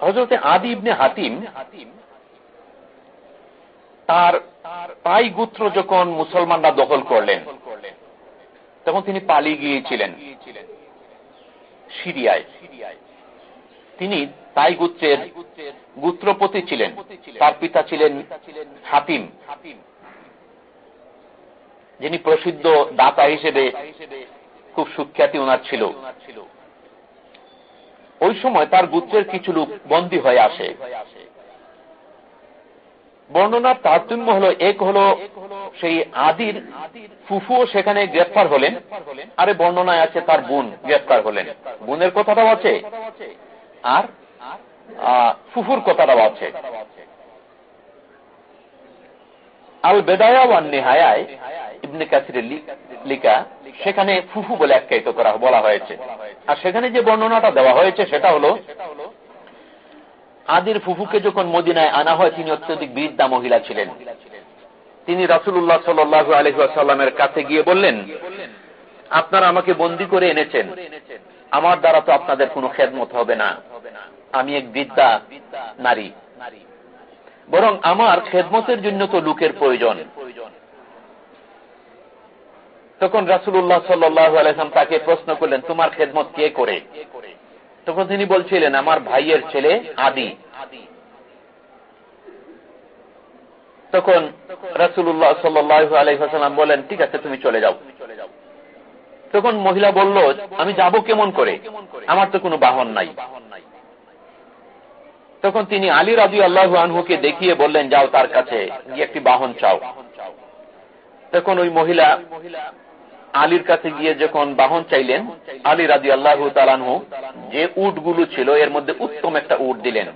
হজরতে আদি ইবনে হাতিম তার তাই গুত্র যখন মুসলমানরা দখল করলেন, তখন তিনি পালিয়ে গিয়েছিলেন সিরিয়ায়। তিনি তাই গুত্রের গুত্রপতি ছিলেন। তার পিতা ছিলেন হাতিম। যিনি প্রসিদ্ধ দাতা হিসেবে খুব সুখ্যাতি ওনার ছিল। ওই সময় তার গুত্রের কিছু লোক বন্দী হয়ে আসে। বর্ণনার তারতম্য হলো, এক হলো সেই আদির ফুফুও সেখানে গ্রেফতার হলেন। আরে বর্ণনায় আছে তার বোন গ্রেফতার হলেন। বোনের কথাটাও আছে। আর ফুফুর কথাটাও আছে। আল বেদায়া ওয়ান নেহায় ইবনে কাসিরের লিখা, সেখানে ফুফু বলে আখ্যায়িত করা বলা হয়েছে। আর সেখানে যে বর্ণনাটা দেওয়া হয়েছে, সেটা হলো, আদির ফুফুকে যখন মদিনায় আনা হয়, তিনি অত্যধিক বৃদ্ধা মহিলা ছিলেন। তিনি রাসুল্লাহ সাল্লু আলহামের কাছে গিয়ে বললেন, আপনারা আমাকে বন্দি করে এনেছেন। আমার দ্বারা তো আপনাদের কোনো খেদমত হবে না। আমি এক বৃদ্ধা নারী। বরং আমার খেদমতের জন্য তো লোকের প্রয়োজন। তখন রাসুল্লাহ সাল্লাহ আলহাম তাকে প্রশ্ন করলেন, তোমার খেদমত কে করে? তখন তিনি বলছিলেন, আমার ভাইয়ের ছেলে আদি। তখন রাসুল্লাহ সাল্লাহ আলহাম বলেন ঠিক আছে, তুমি চলে যাও। তখন মহিলা বলল, আমি যাব কেমন করে? আমার তো কোনো বাহন নাই। তখন তিনি আলী রাজু আল্লাহ আনহুকে দেখিয়ে বললেন, যাও তার কাছে একটি বাহন চাও। তখন ওই মহিলা আলীর কাছে গিয়ে যখন বাহন চাইলেন, আলী রাজি আল্লাহ তালানহু যে উটগুলো ছিল, এর মধ্যে উত্তম একটা উট দিলেন,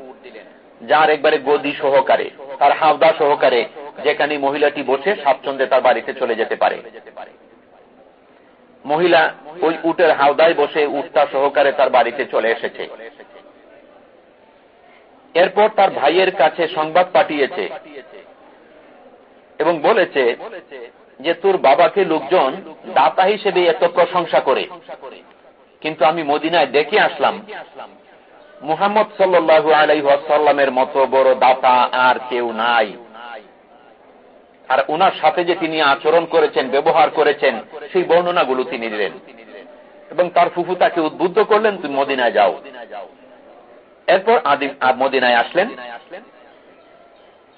যার একবারে গদি সহকারে, তার হাওদা সহকারে, যেখানে মহিলাটি বসে স্বাচ্ছন্দ্যে তার বাড়িতে চলে যেতে পারে। মহিলা ওই উটের হাওদায় বসে উটটা সহকারে তার বাড়িতে চলে এসেছে। এরপর তার ভাইয়ের কাছে সংবাদ পাঠিয়েছে এবং বলেছে যে তোর বাবাকে লোকজন দাতা হিসেবে এত প্রশংসা করে। কিন্তু আমি মদিনায় দেখে আসলাম, মুহাম্মদ সাল্লু আলাইসাল্লামের মতো বড় দাতা আর কেউ নাই। আর ওনার সাথে যে তিনি আচরণ করেছেন, ব্যবহার করেছেন, সেই বর্ণনাগুলো তিনি দিলেন। এবং তার ফুফু তাকে উদ্বুদ্ধ করলেন, তুমি মদিনায় যাও। এরপর মদিনায় আসলেন।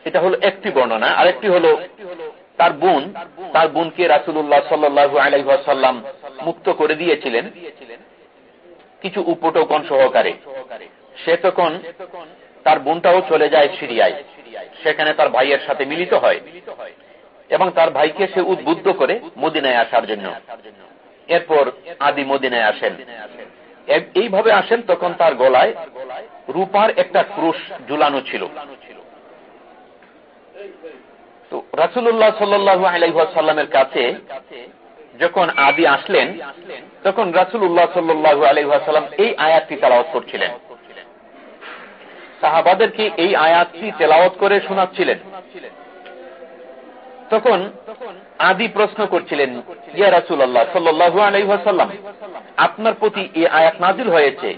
এটা হলো একটি বর্ণনা। আরেকটি হলো তার বোন। তার বোনকে রাসুল্লাহ সাল্লু আলাইসাল্লাম মুক্ত করে দিয়েছিলেন কিছু উপটোকন সহকারে। সে তখন তার বোনটাও চলে যায় সিরিয়ায়। সেখানে তার ভাইয়ের সাথে মিলিত হয় এবং তার ভাইকে সে উদ্বুদ্ধ করে মদিনায় আসার জন্য। এরপর আদি মদিনায় আসেন। এইভাবে আসেন তখন তার গলায় রূপার একটা ক্রুশ ঝুলানো ছিল। তো রাসুল্লাহ সাল্লু আলাইসাল্লামের কাছে যখন আদি আসলেন, তখন রাসুল্লাহ সাল্লু আলাইসাল্লাম এই আয়াতটি তেলাওয়াত করছিলেন। সাহাবাদেরকে এই আয়াতটি তেলাওয়াত করে শোনাচ্ছিলেন? তখন আদি প্রশ্ন করছিলেন, ইয়া রাসুল্লাহ সাল্লু আলাইসাল্লাম আপনার প্রতি এই আয়াত নাজিল হয়েছে?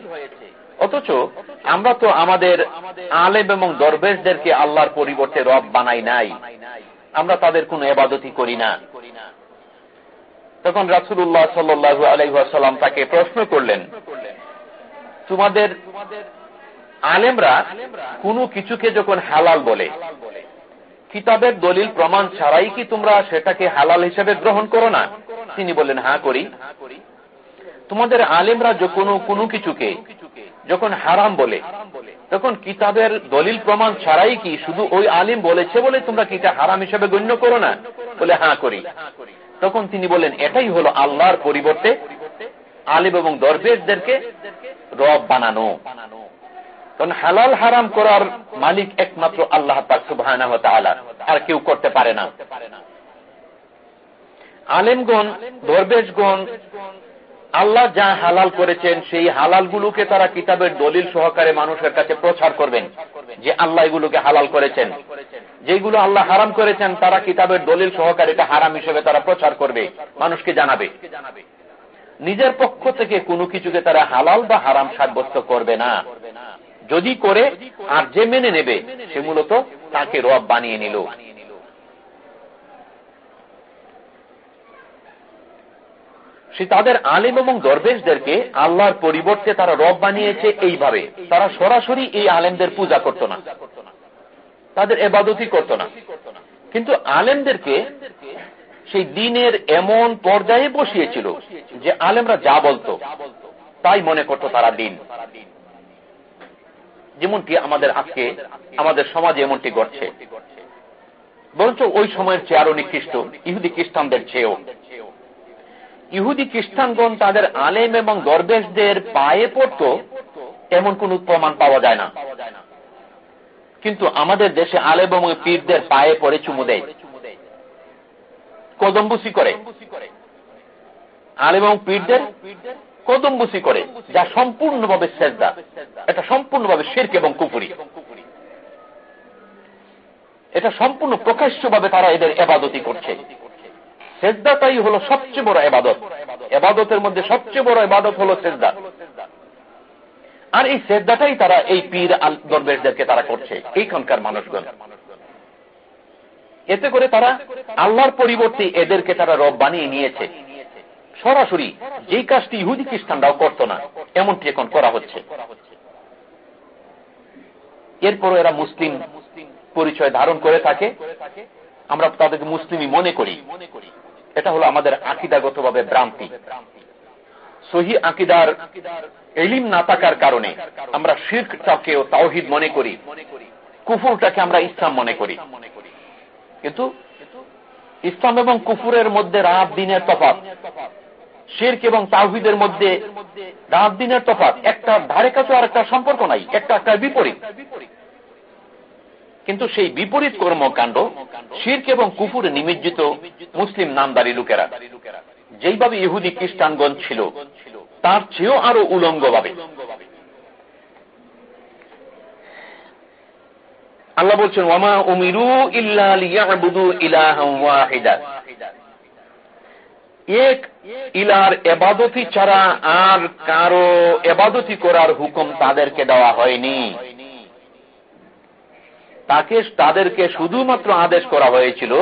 অথচ আমরা তো আমাদের আলেম এবং দরবেশদেরকে আল্লাহর পরিবর্তে রব বানাই নাই। আমরা তাদের কোন এবাদতি করি না। তখন রাসুল্লাহ সাল্লু আলাইসাল্লাম তাকে প্রশ্ন করলেন, তোমাদের আলেমরা কোনো কিছুকে যখন হালাল বলে কিতাবের দলিল প্রমাণ ছাড়াই কি তোমরা সেটাকে হালাল হিসেবে গ্রহণ করো না? তিনি বললেন হ্যাঁ করি। তোমাদের আলেমরা যখন কোনো কিছুকে যখন হারাম বলে, তখন কিতাবের দলিল প্রমাণ ছাড়াই কি শুধু ওই আলিম বলেছে বলে তোমরা কিটা হারাম হিসেবে গণ্য করো না? বলে হ্যাঁ করি। তখন তিনি বলেন এটাই হলো আল্লাহর পরিবর্তে আলিম এবং দরবেশদেরকে রব বানানো। কারণ হালাল হারাম করার মালিক একমাত্র আল্লাহ সুবাহ আর কেউ করতে পারে না। আলেমগণ দরবেশগণ আল্লাহ যা হালাল করেছেন, সেই হালালগুলোকে তারা কিতাবের দলিল সহকারে মানুষের কাছে প্রচার করবেন যে আল্লাহ এগুলোকে হালাল করেছেন। যেগুলো আল্লাহ হারাম করেছেন, তারা কিতাবের দলিল সহকারে এটা হারাম হিসেবে তারা প্রচার করবে, মানুষকে জানাবে। নিজের পক্ষ থেকে কোনো কিছুকে তারা হালাল বা হারাম সাব্যস্ত করবে না। যদি করে আর যে মেনে নেবে, সে মূলত তাকে রব বানিয়ে নিল। সে তাদের আলিম এবং দরবেশদেরকে আল্লাহর পরিবর্তে তারা রব বানিয়েছে এইভাবে। তারা সরাসরি এই আলেমদের পূজা করত না। তাদের এবাদতি করত না। কিন্তু আলেমদেরকে সেই দিনের এমন পর্যায়ে বসিয়েছিল যে আলেমরা যা বলতো, তাই মনে করত তারা দিন। যেমনটি আমাদের আজকে, আমাদের সমাজে এমনটি ঘটছে। বরঞ্চ ওই সময়ের চেয়ে আরও নিকৃষ্ট ইহুদি খ্রিস্টানদের চেয়েও। ইহুদি খ্রিস্টানগণ তাদের আলেম এবং দরবেশদের পায়ে পড়ত এমন কোন প্রমাণ পাওয়া যায় না। কিন্তু আমাদের দেশে আলেম এবং পীরদের পায়ে পড়ে চুমু দেয়। কদম্বুসি করে। আলেম এবং পীরদের কদম্বুসি করে, যা সম্পূর্ণভাবে শ্রেদ্ধা এটা সম্পূর্ণভাবে শেরক এবং কুপুরি এটা সম্পূর্ণ প্রকাশ্যভাবে তারা এদের এবাদতি করছে। সেজদাটাই হলো সবচেয়ে বড় এবাদত। এবাদতের মধ্যে সবচেয়ে বড় এবাদত হলো সেজদা। আর এই সেজদাটাই তারা এই পীর আল দরবেশদেরকে তারা করছে, এইখানকার মানুষগণ এতে করে তারা আল্লাহর পরিবর্তে এদেরকে তারা রব বানিয়ে নিয়েছে। সরাসরি যেই কাজটি ইহুদি খ্রিস্টানরাও করত না, এমনটি এখন করা হচ্ছে। এরপর এরা মুসলিম পরিচয় ধারণ করে থাকে। আমরা তাদেরকে মুসলিমই মনে করি। এটা হলো আমাদের আকিদাগত ভাবে ভ্রান্তি। সহি আকিদার এলিম না থাকার কারণে আমরা শির্কটাকেও তাওহিদ মনে করি, কুফুরটাকে আমরা ইসলাম মনে করি। কিন্তু ইসলাম এবং কুফুরের মধ্যে রাত দিনের তফাত শির্ক এবং তাওহিদের মধ্যে রাত দিনের তফাত একটা ধারে কাছে আর একটা সম্পর্ক নাই, একটা একটা বিপরীত। কিন্তু সেই বিপরীত কর্মকাণ্ড শির্ক এবং কুফুরে নিমজ্জিত মুসলিম নামদারি লোকেরা, যেইভাবে ইহুদি খ্রিস্টানগণ ছিল, তার চেয়েও আরও উলঙ্গভাবে। আল্লাহ বলছেন, ওয়ামা উমিরু ইল্লাবুদু ইলাহিদা এক ইলার এবাদতি ছাড়া আর কারও এবাদতি করার হুকুম তাদেরকে দেওয়া হয়নি। তাকে তাদেরকে শুধুমাত্র আদেশ করা হয়েছিল,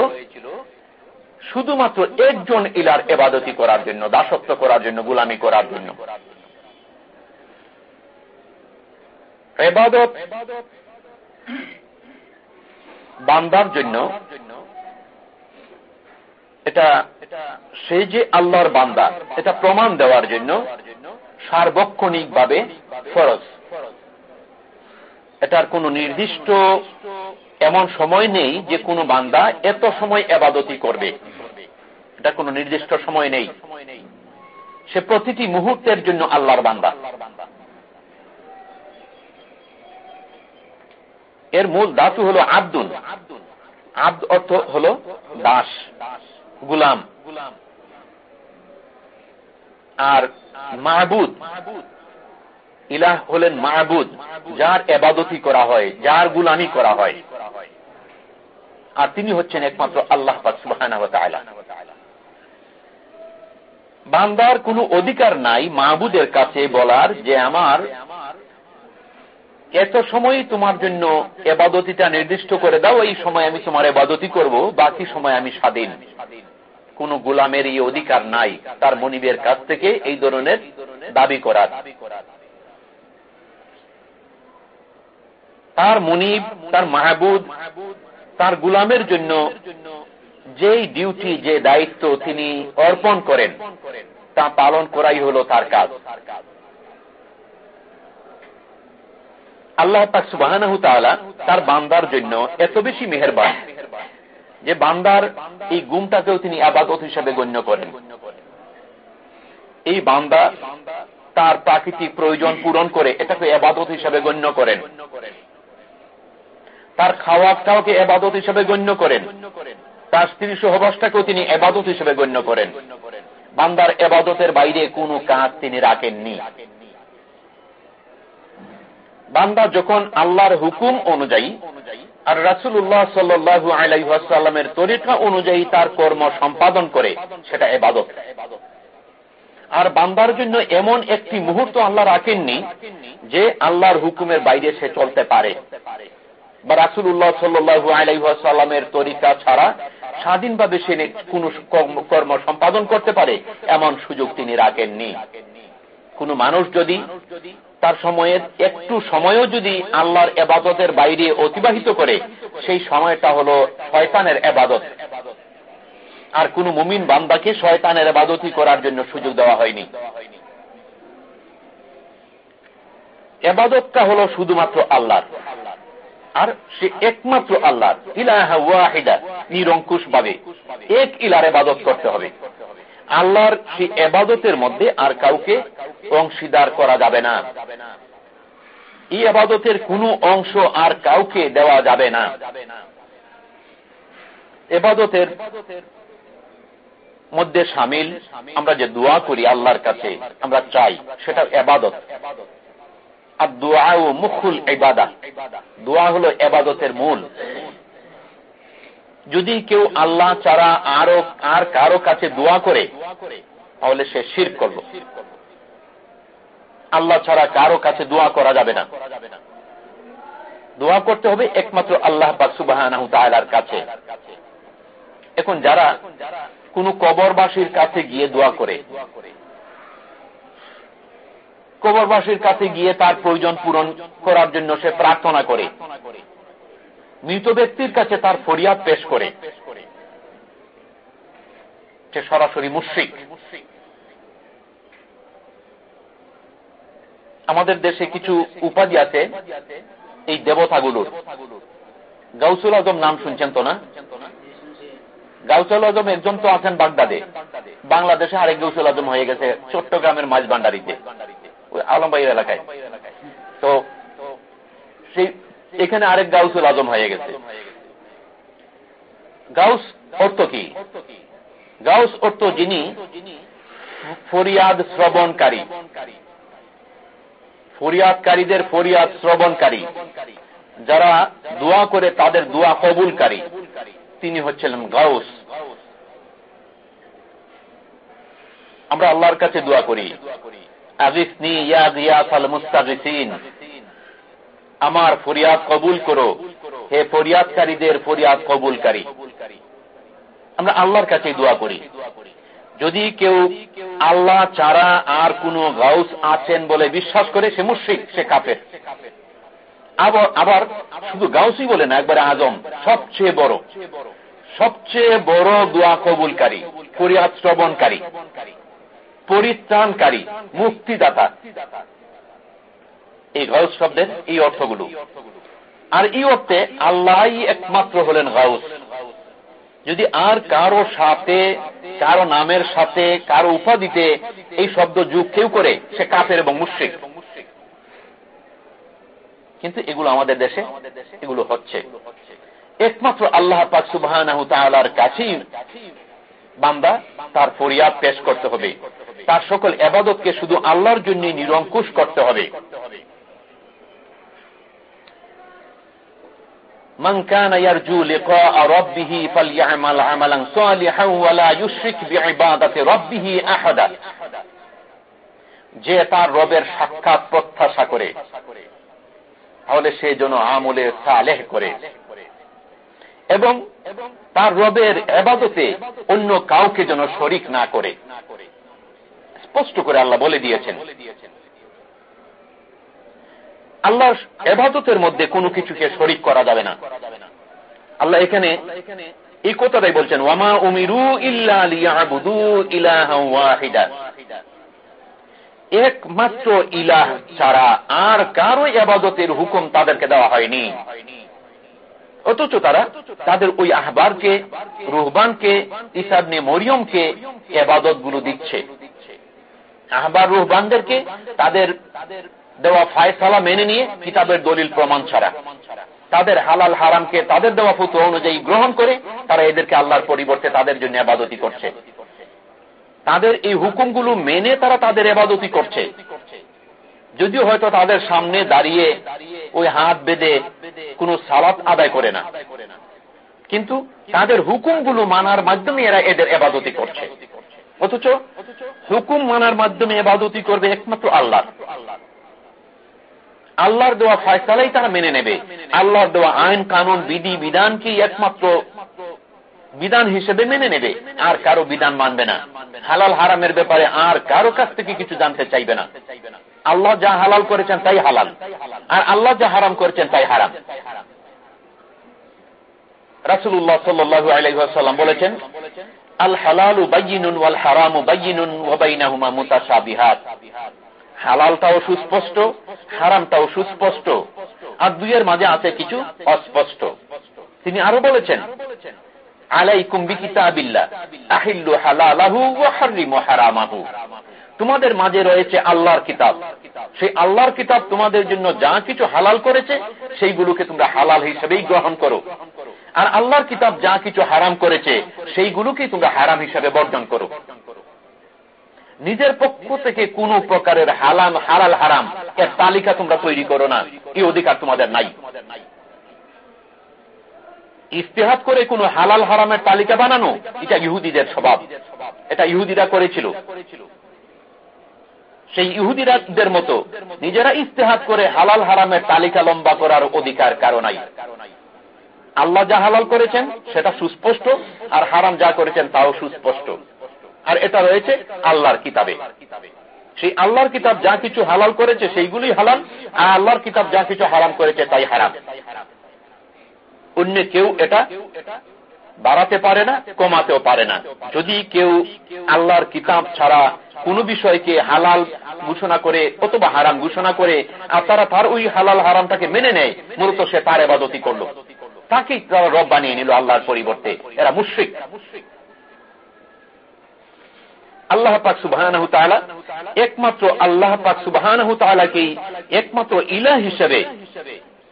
শুধুমাত্র একজন ইলার এবাদতি করার জন্য, দাসত্ব করার জন্য, গুলামি করার জন্য। এবাদত বান্দার জন্য এটা সে যে আল্লাহর বান্দা, এটা প্রমাণ দেওয়ার জন্য সার্বক্ষণিক ভাবে ফরজ। এটার কোন নির্দিষ্ট এমন সময় নেই যে কোনো বান্দা এত সময় এবাদতি করবে। এটা কোন নির্দিষ্ট সময় নেই। সে প্রতিটি মুহূর্তের জন্য আল্লাহর বান্দা। এর মূল ধাতু হল আব্দুল আব্দ অর্থ হল দাস। গুলাম। আর মাহবুদ। ইলাহ হলেন মাহবুদ, যার এবাদতি করা হয়, যার গুলামি করা হয়। আর তিনি হচ্ছেন একমাত্র আল্লাহ বান্দার কোন অধিকার নাই মাহবুদের কাছে বলার যে আমার এত সময় তোমার জন্য এবাদতিটা নির্দিষ্ট করে দাও, এই সময় আমি তোমার এবাদতি করব, বাকি সময় আমি স্বাধীন। কোন গোলামের এই অধিকার নাই, তার মনিবের কাছ থেকে এই ধরনের দাবি করার। তার মনিব, তার মাহবুদ, তার গুলামের জন্য যেই ডিউটি, যে দায়িত্ব তিনি অর্পণ করেন, তা পালন করাই হল তার কাজ। আল্লাহ পাক সুবাহ তার বান্দার জন্য এত বেশি মেহরবান। যে বান্দার এই গুমটাকেও তিনি আবাদত হিসাবে গণ্য করেন। এই বান্দা তার প্রাকৃতিক প্রয়োজন পূরণ করে এটাকে আবাদত হিসাবে গণ্য করেন। তার খাওয়াটাকে এবাদত হিসেবে গণ্য করেন। তার স্ত্রী সহবাসটাকেও তিনি এবাদত হিসেবে গণ্য করেন। বান্দার এবাদতের বাইরে কোনো কাজ তিনি রাখেননি। বান্দা যখন আল্লাহর হুকুম অনুযায়ী আর রাসুল্লাহ সাল্লু আলাইসাল্লামের তরিকা অনুযায়ী তার কর্ম সম্পাদন করে, সেটা এবাদত। আর বান্দার জন্য এমন একটি মুহূর্ত আল্লাহ রাখেননি যে আল্লাহর হুকুমের বাইরে সে চলতে পারে। বা রাসুল্লাহ সাল্লু আলাইসাল্লামের তরিকা ছাড়া স্বাধীনভাবে সে কোন কর্ম সম্পাদন করতে পারে, এমন সুযোগ তিনি রাখেননি। কোন মানুষ যদি তার সময়ের একটু সময়ও যদি আল্লাহর এবাদতের বাইরে অতিবাহিত করে, সেই সময়টা হল শয়তানের এবাদত। আর কোন মুমিন বান্দাকে শয়তানের এবাদতি করার জন্য সুযোগ দেওয়া হয়নি। এবাদতটা হল শুধুমাত্র আল্লাহর। আর সে একমাত্র আল্লাহর। ইলাহা ওয়াহিদা নিরঙ্কুশ ভাবে এক ইলার এবাদত করতে হবে। আল্লাহর সেই এবাদতের মধ্যে আর কাউকে অংশীদার করা যাবে না। এই আবাদতের কোন অংশ আর কাউকে দেওয়া যাবে না। এবাদতের মধ্যে সামিল আমরা যে দোয়া করি আল্লাহর কাছে, আমরা চাই, সেটা এবাদত। আর দোয়া ও মুখুল এবাদা দোয়া হলো এবাদতের মূল। যদি কেউ আল্লাহ ছাড়া আরও, আর কারও কাছে দোয়া করে, তাহলে সে শির করল। আল্লাহ ছাড়া কারও কাছে দোয়া করা যাবে না। দোয়া করতে হবে একমাত্র আল্লাহ সুবাহ কাছে। এখন যারা কোন কবরবাসীর কাছে গিয়ে দোয়া করে, কবরবাসীর কাছে গিয়ে তার প্রয়োজন পূরণ করার জন্য সে প্রার্থনা করে। মৃত ব্যক্তির কাছে তার ফরিয়াদ পেশ করে। সে সরাসরি মুশ্রিক। আমাদের দেশে কিছু উপাধি আছে, এই দেবতাগুলোর। গাউসুল আজম নাম শুনছেন তো না? গাউসুল আজম একজন তো আছেন বাগদাদে। বাংলাদেশে আরেক গাউসুল আজম হয়ে গেছে চট্টগ্রামের মাঝ ভান্ডারিতে আলমবাই এলাকায়। তো সেই এখানে আরেক গাউসুল আজম হয়ে গেছে। গাউস অর্থ কি? গাউস অর্থ যিনি ফরিয়াদ শ্রবণকারী। ফরিয়াদকারীদের ফরিয়াদ শ্রবণকারী। যারা দোয়া করে তাদের দোয়া কবুলকারী। তিনি হচ্ছিলেন গাউস। আমরা আল্লাহর কাছে দোয়া করি। আমার ফরিয়াদ কবুল করো। হে ফরিয়াদকারীদের ফরিয়াদ কবুলকারী। আমরা আল্লাহর কাছে দোয়া করি। যদি কেউ আল্লাহ ছাড়া আর কোন গাউস আছেন বলে বিশ্বাস করে, সে মুশ্রিক, সে কাপের আবার শুধু গাউসই বলে না, একবারে আজম, সবচেয়ে বড়। সবচেয়ে বড় দোয়া কবুলকারী, ফরিয়াদ শ্রবণকারী, পরিত্রাণকারী, মুক্তিদাতা। এই গাউস শব্দের এই অর্থগুলো। আর এই অর্থে আল্লাহ একমাত্র হলেন গাউস। যদি আর কারও সাথে, কারও নামের সাথে, কারও উপাধিতে এই শব্দ যুগ কেউ করে, সে কাফের এবং মুশ্রিক। কিন্তু এগুলো আমাদের দেশে, এগুলো হচ্ছে। একমাত্র আল্লাহ পাক সুবাহ কাছেই বান্দা তার ফরিয়াদ পেশ করতে হবে। তার সকল এবাদতকে শুধু আল্লাহর জন্য নিরঙ্কুশ করতে হবে। من كان يرجو لقاء ربه فليعمل عملا صالحا ولا يشرك بعبادة ربه أحدا যে তার রবের সাক্ষাৎ প্রত্যাশা করে তাহলে সে যেন আমলে সালেহ করে এবং তার রবের এবাদতে অন্য কাউকে যেন শরিক না করে স্পষ্ট করে আল্লাহ বলে দিয়েছেন আল্লাহ এবাদতের মধ্যে কোনো কিছুকে শরিক করা যাবে না। আল্লাহ এখানে এই কথাটাই বলছেন, ওয়ামা উমিরু ইলাহিদা একমাত্র ইলাহ ছাড়া আর কারও এবাদতের হুকুম তাদেরকে দেওয়া হয়নি। অথচ তারা তাদের ওই আহবারকে, রুহবানকে ইসাবনে মরিয়মকে এবাদতগুলো দিচ্ছে। আহবার রুহবানদেরকে তাদের দেওয়া ফায়সালা মেনে নিয়ে কিতাবের দলিল প্রমাণ ছাড়া। তাদের হালাল হারামকে তাদের দেওয়া ফুতু অনুযায়ী গ্রহণ করে তারা এদেরকে আল্লাহর পরিবর্তে তাদের জন্য আবাদতি করছে। তাদের এই হুকুমগুলো মেনে তারা তাদের এবাদতি করছে। যদিও হয়তো তাদের সামনে দাঁড়িয়ে ওই হাত বেঁধে কোন সালাত আদায় করে না। কিন্তু তাদের হুকুমগুলো মানার মাধ্যমে এরা এদের এবাদতি করছে। অথচ হুকুম মানার মাধ্যমে এবাদতি করবে একমাত্র আল্লাহ। আল্লাহর দেওয়া ফয়সালাই তারা মেনে নেবে। আল্লাহর দেওয়া আইন, কানুন, বিধি, বিধানকে একমাত্র বিধান হিসেবে মেনে নেবে। আর কারও বিধান মানবে না। হালাল হারামের ব্যাপারে আর কারও কাছ থেকে কিছু জানতে চাইবে না। আল্লাহ যা হালাল করেছেন তাই হালাল। আর আল্লাহ যা হারাম করেছেন তাই হারাম। রাসুল্লাহ সাল্লু আলাইসাল্লাম বলেছেন, আল হালালু বাইনুন ওয়াল হারামু বাইনুন ওয়াবাইনাহুমা মুতাশাবিহাত। হালালটাও সুস্পষ্ট, হারামটাও সুস্পষ্ট, আর দুইয়ের মাঝে আছে কিছু অস্পষ্ট। তিনি আরও বলেছেন তোমাদের মাঝে রয়েছে আল্লাহর কিতাব। সেই আল্লাহর কিতাব তোমাদের জন্য যা কিছু হালাল করেছে, সেইগুলোকে তোমরা হালাল হিসেবেই গ্রহণ করো। আর আল্লাহর কিতাব যা কিছু হারাম করেছে, সেইগুলোকেই তোমরা হারাম হিসেবে বর্জন করো। নিজের পক্ষ থেকে কোন প্রকারের হালাম হারাল হারাম এর তালিকা তোমরা তৈরি করো না। এই অধিকার তোমাদের নাই। ইস্তেহাত করে কোন হালাল, হারামের তালিকা বানানো, এটা ইহুদিদের স্বভাব। এটা ইহুদিরা করেছিল। সেই ইহুদিরাদের মতো নিজেরা ইস্তেহাত করে হালাল, হারামের তালিকা লম্বা করার অধিকার কারও নাই। আল্লাহ যা হালাল করেছেন, সেটা সুস্পষ্ট, আর হারাম যা করেছেন, তাও সুস্পষ্ট। আর এটা রয়েছে আল্লাহর কিতাবে। সেই আল্লাহর কিতাব যা কিছু হালাল করেছে সেইগুলি হালাল, আর আল্লাহর কিতাব যা কিছু হারাম করেছে তাই হারাম। অন্য কেউ এটা বাড়াতে পারে না, কমাতেও পারে না। যদি কেউ আল্লাহর কিতাব ছাড়া কোন বিষয়কে হালাল ঘোষণা করে অথবা হারাম ঘোষণা করে, আর তারা তার ওই হালাল হারামটাকে মেনে নেয়, মূলত সে তার এবাদতি করল। তাকেই তারা রব বানিয়ে নিল আল্লাহর পরিবর্তে। এরা মুশ্রিক। আল্লাহ পাক সুবাহ একমাত্র আল্লাহ পাক সুবাহ একমাত্র ইলা হিসেবে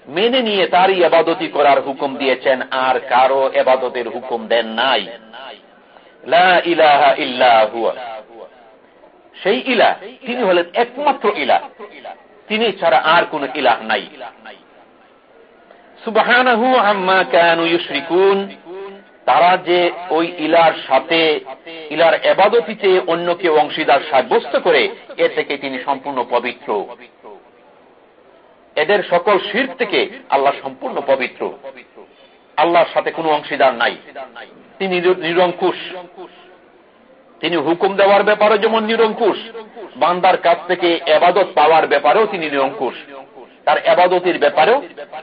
মেনে নিয়ে তারই এবাদতি করার হুকুম দিয়েছেন, আর কারও এবাদতের হুকুম দেন নাই। সেই ইলা তিনি হলেন একমাত্র ইলা তিনি ছাড়া আর কোন ইলাহ নাই। সুবাহানাহু তারা যে ওই ইলার সাথে, ইলার এবাদতিতে অন্যকে অংশীদার সাব্যস্ত করে, এ থেকে তিনি সম্পূর্ণ পবিত্র। এদের সকল শির থেকে আল্লাহ সম্পূর্ণ পবিত্র। আল্লাহর সাথে কোনো অংশীদার নাই। তিনি নিরঙ্কুশ। তিনি হুকুম দেওয়ার ব্যাপারে যেমন নিরঙ্কুশ, বান্দার কাছ থেকে এবাদত পাওয়ার ব্যাপারেও তিনি নিরঙ্কুশ। তার এবাদতির ব্যাপারেও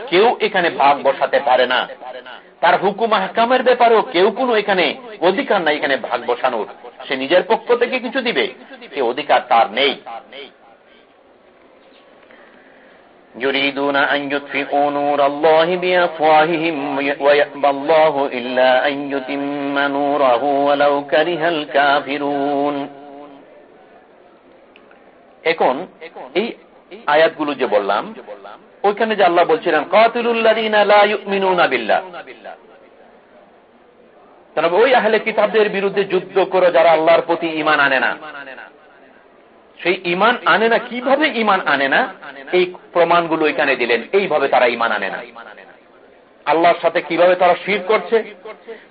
কেউ এখানে ভাগ বসাতে পারে না। তার হুকুম হাকামের ব্যাপারেও কেউ কোনো এখানে অধিকার নাই এখানে ভাগ বসানোর সে নিজের পক্ষ থেকে কিছু দিবে সে অধিকার তার নেই يريدون أن يطفئوا نور الله بأفواههم ويأبى الله إلا أن يتم نوره ولو كره الكافرون এখন এই আয়াতগুলো যে বললাম ওইখানে যে আল্লাহ বলছিলেন ওই আহলে কিতাবদের বিরুদ্ধে যুদ্ধ করে যারা আল্লাহর প্রতি ইমান আনে না। সেই ইমান আনে না, কীভাবে ইমান আনে না? এই প্রমাণগুলো এখানে দিলেন, এইভাবে তারা ইমান আনে না। আল্লাহর সাথে কীভাবে তারা শির করছে?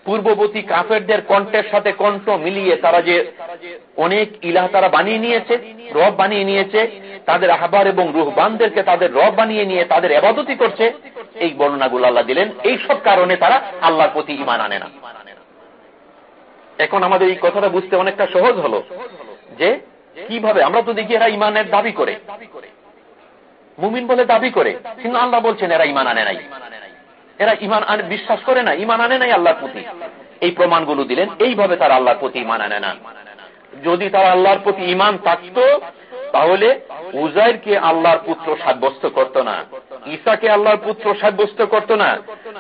পূর্ববর্তী কাফেরদের কণ্ঠের সাথে কণ্ঠ মিলিয়ে তারা যে অনেক ইলাহ তারা বানিয়ে নিয়েছে, রব বানিয়ে নিয়েছে, তাদের আহবার এবং রুহবানদেরকে তাদের রব বানিয়ে নিয়ে তাদের এবাদতি করছে, এই বর্ণনাগুলো আল্লাহ দিলেন। এই সব কারণে তারা আল্লাহর প্রতি ইমান আনে না। এখন আমাদের এই কথাটা বুঝতে অনেকটা সহজ হলো যে কীভাবে আমরা তো দেখি এরা ইমানের দাবি করে। মুমিন বলে দাবি করে, কিন্তু আল্লাহ বলছেন এরা ইমান আনে নাই। এরা ইমান আনে, বিশ্বাস করে না ইমান আনে নাই আল্লাহর প্রতি। এই প্রমাণগুলো দিলেন, এইভাবে তারা আল্লাহর প্রতি ইমান আনে না। যদি তারা আল্লাহর প্রতি ইমান থাকত, তাহলে উজাইরকে আল্লাহর পুত্র সাব্যস্ত করত না, ঈসাকে আল্লাহর পুত্র সাব্যস্ত করত না,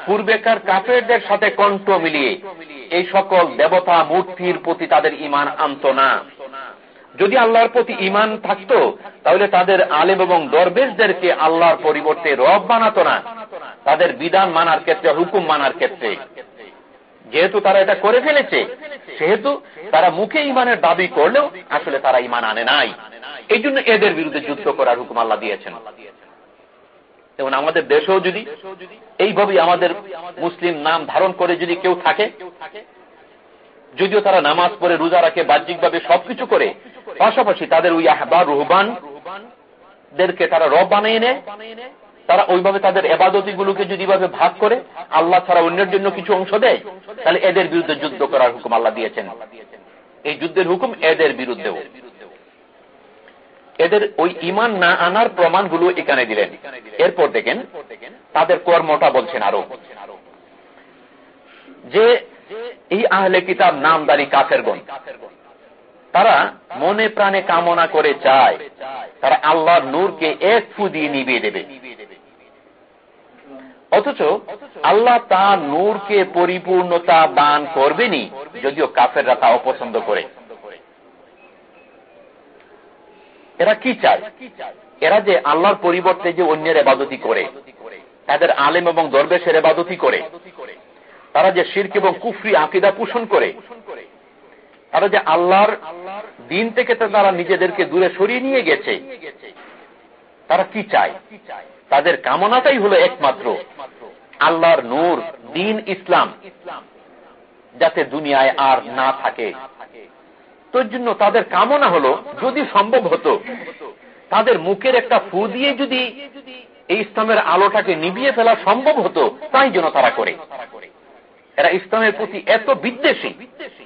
পূর্বেকার কাফেরদের সাথে কণ্ঠ মিলিয়ে এই সকল দেবতা মূর্তির প্রতি তাদের ইমান আনত না। যদি আল্লাহর প্রতি ইমান থাকত, তাহলে তাদের আলেম এবং দরবেশদেরকে আল্লাহর পরিবর্তে রব বানাতো না। তাদের বিধান মানার ক্ষেত্রে, হুকুম মানার ক্ষেত্রে। যেহেতু তারা এটা করে ফেলেছে, সেহেতু তারা মুখে ইমানের দাবি করলেও আসলে তারা ইমান আনে নাই। এই জন্য এদের বিরুদ্ধে যুদ্ধ করার হুকুম আল্লাহ দিয়েছেন। এবং আমাদের দেশেও যদি এইভাবে আমাদের মুসলিম নাম ধারণ করে যদি কেউ থাকে, যদিও তারা নামাজ পড়ে, রোজা রাখে, বাহ্যিকভাবে সবকিছু করে পাশাপাশি তাদের ওই আহবা রুহবান দেরকে তারা রব বানিয়ে নেয়। তারা ওইভাবে তাদের এবাদতি গুলোকে যদি ভাগ করে, আল্লাহ ছাড়া অন্যের জন্য কিছু অংশ দেয়, তাহলে এদের বিরুদ্ধে যুদ্ধ করার হুকুম আল্লাহ দিয়েছেন। এই যুদ্ধের হুকুম এদের বিরুদ্ধেও। এদের ওই ইমান না আনার প্রমাণগুলো এখানে দিলেন। এরপর দেখেন, তাদের কর্মটা বলছেন আরও। যে এই আহলে কিতাব নামদারি কাফের গণ তারা মনে প্রাণে কামনা করে চায়, তারা আল্লাহর নূরকে এক ফু দিয়ে নিবিয়ে দেবে। অথচ আল্লাহ তার নূরকে পরিপূর্ণতা দান করবেনি যদিও কাফেররা তা অপছন্দ করে। এরা কি চায়? এরা যে আল্লাহর পরিবর্তে যে অন্যের এবাদতি করে, তাদের আলেম এবং দরবেশের এবাদতি করে, তারা যে শির্ক এবং কুফরি আকিদা পোষণ করে তারা যে আল্লাহর দিন থেকে তারা নিজেদেরকে দূরে সরিয়ে নিয়ে গেছে। তারা কি চায়? তাদের কামনাটাই হলো একমাত্র আল্লাহর নূর, দিন ইসলাম, যাতে দুনিয়ায় আর না থাকে। তোর জন্য তাদের কামনা হলো, যদি সম্ভব হতো, তাদের মুখের একটা ফু দিয়ে যদি এই ইসলামের আলোটাকে নিবিয়ে ফেলা সম্ভব হতো, তাই জন্য তারা করে। এরা ইসলামের প্রতি এত বিদ্বেষী,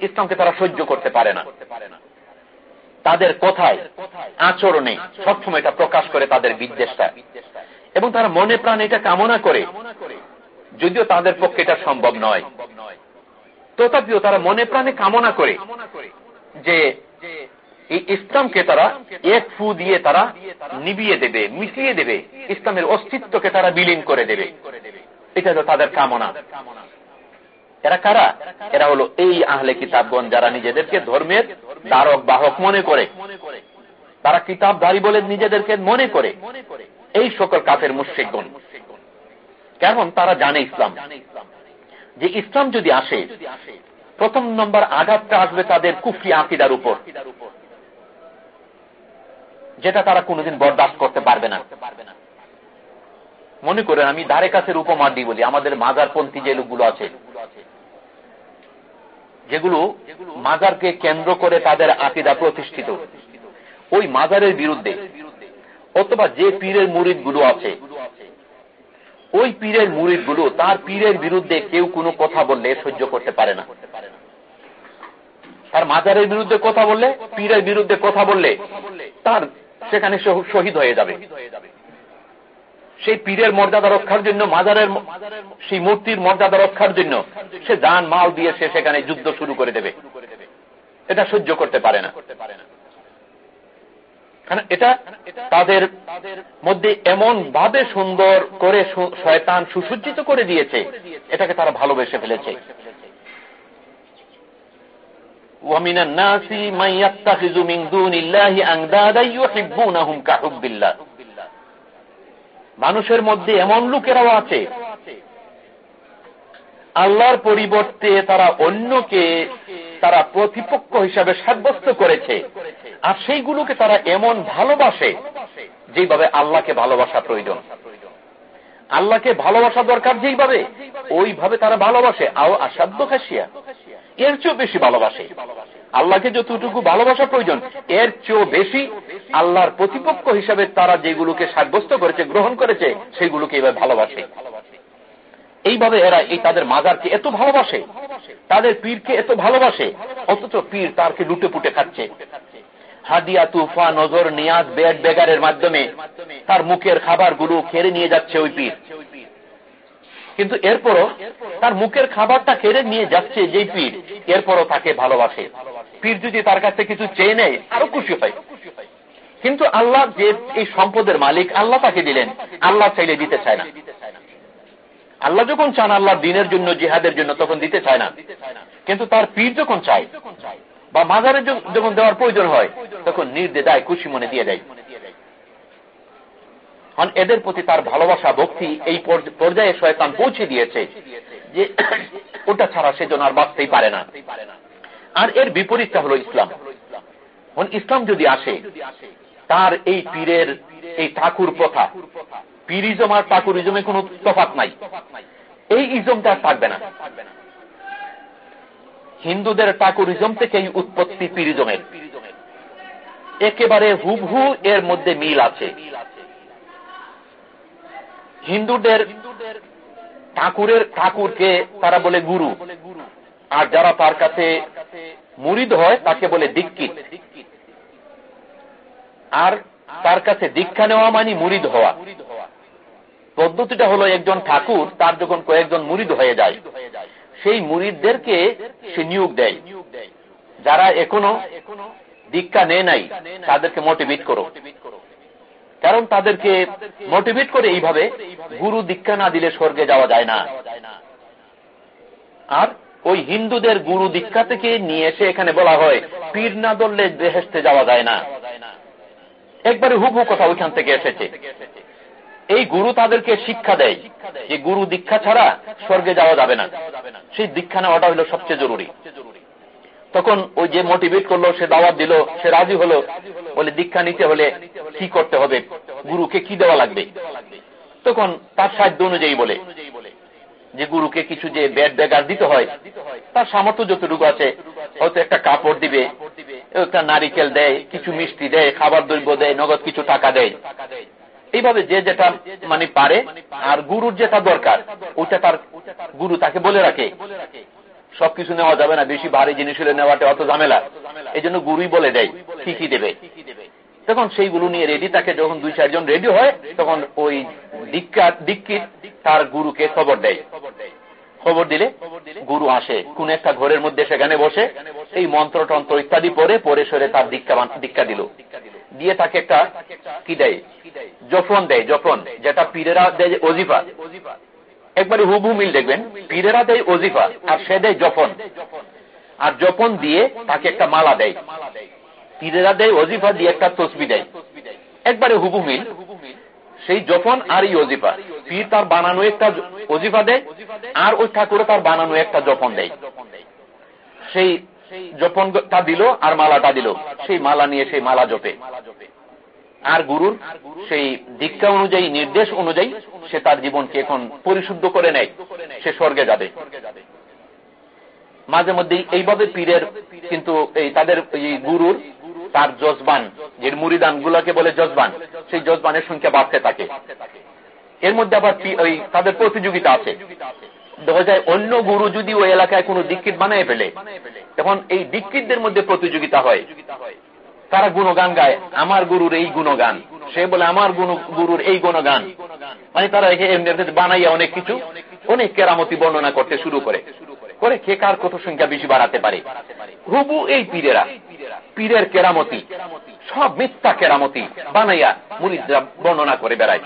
ইসলামকে তারা সহ্য করতে পারে না। তাদের কথায়, আচরণে সবসময় এটা প্রকাশ করে তাদের বিদ্বেষটা। এবং তারা মনে প্রাণ এটা কামনা করে, যদিও তাদের পক্ষে এটা সম্ভব নয়। তথাপিও তারা মনে প্রাণে কামনা করে যে এই ইসলামকে তারা এক ফু দিয়ে তারা নিবিয়ে দেবে, মিশিয়ে দেবে, ইসলামের অস্তিত্বকে তারা বিলীন করে দেবে। এটা তো তাদের কামনা। এরা কারা? এরা হলো এই আহলে কিতাবগণ যারা নিজেদেরকে ধর্মের দ্বারক বাহক মনে করে। তারা কিতাবধারী বলে নিজেদেরকে মনে করে। এই সকল কাফের মুশ্রিকগণ। কেমন? তারা জানে ইসলাম। যে ইসলাম যদি আসে, প্রথম নম্বর আঘাতটা আসবে তাদের কুফরি আকিদার উপর। যেটা তারা কোনোদিন বরদাস্ত করতে পারবে না। মনে করেন, আমি ধারে কাছের উপমা দিই বলি, আমাদের মাজারপন্থী যে লোকগুলো আছে যেগুলো মাজারকে কেন্দ্র করে তাদের আকিদা প্রতিষ্ঠিত। ওই মাজারের বিরুদ্ধে অথবা যে পীরের মুরিদগুলো আছে, ওই পীরের মুরিদগুলো তার পীরের বিরুদ্ধে কেউ কোনো কথা বললে সহ্য করতে পারে না। তার মাজারের বিরুদ্ধে কথা বললে, পীরের বিরুদ্ধে কথা বললে তার সেখানে শহীদ হয়ে যাবে। সেই পীরের মর্যাদা রক্ষার জন্য মাজারের সেই মূর্তির মর্যাদা রক্ষার জন্য সে যান মাল দিয়ে সে সেখানে যুদ্ধ শুরু করে দেবে এটা সহ্য করতে পারে না এটা তাদের মধ্যে এমন ভাবে সুন্দর করে শয়তান সুসজ্জিত করে দিয়েছে এটাকে তারা ভালোবেসে ফেলেছে ومن الناس من يتخذ من دون الله أندادا يحبونهم كحب الله মানুষের মধ্যে এমন লোকেরাও আছে। আল্লাহর পরিবর্তে তারা অন্যকে তারা প্রতিপক্ষ হিসাবে সাব্যস্ত করেছে। আর সেইগুলোকে তারা এমন ভালোবাসে যেভাবে আল্লাহকে ভালোবাসা প্রয়োজন। আল্লাহকে ভালোবাসা দরকার যেইভাবে, ওইভাবে তারা ভালোবাসে। আও আসাধ্য খাসিয়া। এর চেয়েও বেশি ভালোবাসে। আল্লাহকে যতটুকু ভালোবাসা প্রয়োজন, এর চেয়েও বেশি আল্লাহর প্রতিপক্ষ হিসাবে তারা যেগুলোকে সাব্যস্ত করেছে, গ্রহণ করেছে, সেগুলোকে এবার ভালোবাসে। এইভাবে এরা এই তাদের মাজারকে এত ভালোবাসে, তাদের পীরকে এত ভালোবাসে, অথচ পীর তারকে লুটে পুটে খাচ্ছে। হাদিয়া তুফা নজর, নিয়াজ বেড বেগারের মাধ্যমে তার মুখের খাবারগুলো খেড়ে নিয়ে যাচ্ছে ওই পীর। কিন্তু এরপরও তার মুখের খাবারটা কেড়ে নিয়ে যাচ্ছে যেই পীর। এরপরও তাকে ভালোবাসে। পীর যদি তার কাছে কিছু চেয়ে নেয় আরও খুশি হয়। কিন্তু আল্লাহ যে এই সম্পদের মালিক, আল্লাহ তাকে দিলেন। আল্লাহ চাইলে দিতে চায় না। আল্লাহ যখন চান আল্লাহ দিনের জন্য, জিহাদের জন্য, তখন দিতে চায় না। কিন্তু তার পীর যখন চায়, বা মাজারের যখন দেওয়ার প্রয়োজন হয়, তখন নির্দেদায় খুশি মনে দিয়ে দেয়। এদের প্রতি তার ভালোবাসা, ভক্তি এই পর্যায়ে শয়তান পৌঁছে দিয়েছে যে ওটা ছাড়া সেজন্য আর বাঁচতেই পারে না। আর এর বিপরীতটা হলো ইসলাম। ইসলাম যদি আসে, তার এই পীরের এই ঠাকুর প্রথা পীরিজম আর ঠাকুরিজমে কোন তফাত নাই। এই ইজমটা থাকবে না। হিন্দুদের টাকুরিজম থেকে এই উৎপত্তি পিরিজমের একেবারে হুবহু এর মধ্যে মিল আছে। হিন্দুদের ঠাকুরের ঠাকুরকে তারা বলে গুরু। আর যারা তার কাছে মুরিদ হয়, তাকে বলে দীক্ষিত। আর তার কাছে দীক্ষা নেওয়া মানে মুরিদ হওয়া। পদ্ধতিটা হলো একজন ঠাকুর, তার যখন কয়েকজন মুরিদ হয়ে যায়, সেই মুরিদদেরকে সে নিয়োগ দেয়। যারা এখনও দীক্ষা নেয় নাই, তাদেরকে মোটিভেট করো। কারণ তাদেরকে মোটিভেট করে এইভাবে গুরু দীক্ষা না দিলে স্বর্গে যাওয়া যায় না। আর ওই হিন্দুদের গুরু দীক্ষা থেকে নিয়ে এসে এখানে বলা হয়, পীর না ধরলে বেহেস্তে যাওয়া যায় না। একবারে হুবহু কথা ওইখান থেকে এসেছে। এই গুরু তাদেরকে শিক্ষা দেয় যে গুরু দীক্ষা ছাড়া স্বর্গে যাওয়া যাবে না। সেই দীক্ষা নেওয়াটা হলো সবচেয়ে জরুরি। তখন ওই যে মোটিভেট করল, সে দাওয়াত দিল, সে রাজি হলো। বলে দীক্ষা নিতে হলে কি করতে হবে? গুরুকে কি দেওয়া লাগবে? তখন তার সাহায্য অনুযায়ী বলে যে গুরুকে কিছু যে ব্যাট ব্যাগার দিতে হয়, তার সামর্থ্য যতটুকু আছে, হয়তো একটা কাপড় দিবে, একটা নারিকেল দেয়, কিছু মিষ্টি দেয়, খাবার দ্রব্য দেয়, নগদ কিছু টাকা দেয়। এইভাবে যে যেটা মানে পারে, আর গুরুর যেটা দরকার ওটা তার গুরু তাকে বলে রাখে। সবকিছু নেওয়া যাবে না, বেশি ভারী জিনিস হলে নেওয়াটা অত ঝামেলা। এই জন্য গুরুই বলে দেয়, কি কি দেবে? তখন সেইগুলো নিয়ে রেডি তাকে যখন দুই চারজন রেডি হয়, তখন ওই দীক্ষা দীক্ষিত তার গুরুকে খবর দেয়। খবর দিলে গুরু আসে, কোন একটা ঘরের মধ্যে সেখানে বসে, এই মন্ত্র টন্ত্র ইত্যাদি পরে পরে সরে তার দীক্ষা দিল। দিয়ে তাকে একটা কি দেয়? জফন দেয়, জফন, যেটা পীরেরা দেয় অজিফা। একবারে হুবু মিল দেখবেন। পীরেরা দেয় অজিফা আর সে দেয় জফন। আর জপন দিয়ে তাকে একটা মালা দেয়। পীরেরা দেয় অজিফা দিয়ে একটা তসবি দেয়। একবারে হুবু মিল। সেই জপন আর এই অজিফা পীর তার বানানো একটা অজিফা দেয়, আর ওই ঠাকুরে তার বানানো একটা জপন দেয়। সেই জপনটা দিল আর মালাটা দিল। সেই মালা নিয়ে সেই মালা জপে। আর গুরুর সেই দীক্ষা অনুযায়ী, নির্দেশ অনুযায়ী সে তার জীবনকে এখন পরিশুদ্ধ করে নেয়, সে স্বর্গে যাবে। মাঝে মধ্যে এইভাবে পীরের কিন্তু এই তাদের এই গুরুর তার জজবান যে মুড়িদান গুলাকে বলে জজবান সেই জজবানের সংখ্যা বাড়তে থাকে। এর মধ্যে আবার ওই তাদের প্রতিযোগিতা আছে। দেখা যায় অন্য গুরু যদি ওই এলাকায় কোন দীক্ষিত বানিয়ে ফেলে, তখন এই দীক্ষিতদের মধ্যে প্রতিযোগিতা হয়। তারা গুণগান গায়। আমার গুরুর এই গুণগান। সে বলে, আমার গুরুর এই গুণগান। মানে তারা বানাইয়া অনেক কিছু, অনেক কেরামতি বর্ণনা করতে শুরু করে। করে কে কার কত সংখ্যা বেশি বাড়াতে পারে? হুবু এই পীরেরা। পীরের কেরামতি। সব মিথ্যা কেরামতি বানাইয়া মুরিদরা বর্ণনা করে বেড়ায়।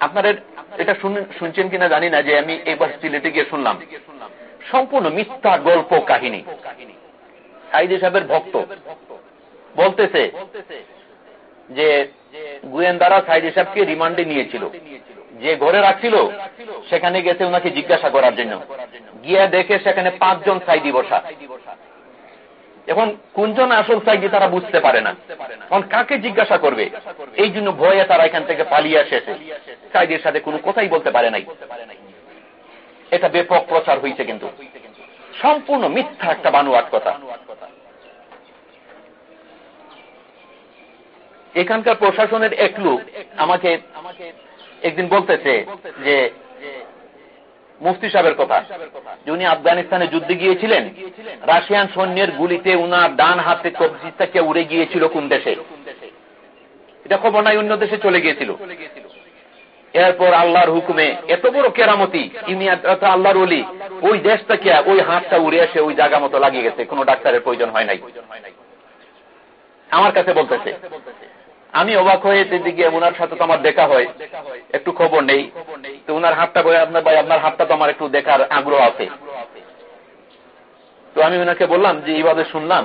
আপনাদের এটা শুনছেন কিনা জানি না, যে আমি এবার সিলেটে গিয়ে শুনলাম। সম্পূর্ণ মিথ্যা গল্প কাহিনী। সাইদি সাহেবের ভক্ত। বলতেছে যে গোয়েন্দারা সাইদি সাহেবকে রিমান্ডে নিয়েছিল। যে ঘরে রাখছিল, সেখানে গেছে ওনাকে জিজ্ঞাসা করার জন্য। গিয়ে দেখে সেখানে পাঁচজন সাইদি বসা। এখন কোনজন আসল সাইদি তারা বুঝতে পারে না। এখন কাকে জিজ্ঞাসা করবে? এই জন্য ভয়ে তারা এখান থেকে পালিয়ে এসেছে। সাইদির সাথে কোনো কথাই বলতে পারে নাই। এটা ব্যাপক প্রচার হয়েছে কিন্তু। সম্পূর্ণ মিথ্যা একটা বানুয়াট কথা। এখানকার প্রশাসনের এক লোক আমাকে একদিন বলতেছে যে, মুফতি সাহেবের কথা। উনি আফগানিস্তানে যুদ্ধে গিয়েছিলেন, রাশিয়ান সৈন্যের গুলিতে উনার ডান হাতে কবজি থেকে উড়ে গিয়েছিল কোন দেশে? এটা খবর নাই অন্য দেশে চলে গিয়েছিল। এরপর আল্লাহর হুকুমে এত বড় কেরামতি আল্লাহর অলি ওই দেশ থেকে ওই হাতটা উড়ে এসে ওই জায়গা মতো লাগিয়ে গেছে, কোন ডাক্তারের প্রয়োজন হয় নাই। আমার কাছে বলতেছে, আমি অবাক হয়ে দিকে ওনার সাথে তো আমার দেখা হয়, একটু খবর নেই। তো ওনার হাতটা আপনার ভাই, আপনার হাতটা তো আমার একটু দেখার আগ্রহ আছে। তো আমি ওনাকে বললাম যে এইভাবে শুনলাম,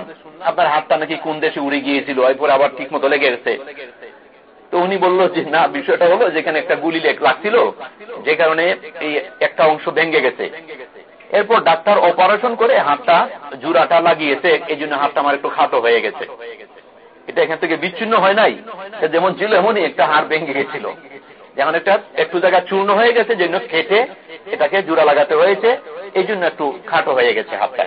আপনার হাতটা নাকি কোন দেশে উড়ে গিয়েছিল, এরপরে আবার ঠিক মতো লেগে গেছে। তো উনি বলল যে, না, বিষয়টা হলো যেখানে একটা গুলি লাগছিল, যে কারণে এই একটা অংশ ভেঙে গেছে। এরপর ডাক্তার অপারেশন করে হাতটা জুরাটা লাগিয়েছে এই জন্য হাতটা আমার একটু খাটো হয়ে গেছে। এটা এখান থেকে বিচ্ছিন্ন হয় নাই। যেমন ছিল এমনই একটা হাড় ভেঙে গেছিল। যেমন একটা একটু জায়গা চূর্ণ হয়ে গেছে জন্য কেটে এটাকে জোড়া লাগাতে হয়েছে এই জন্য একটু খাটো হয়ে গেছে হাতটা।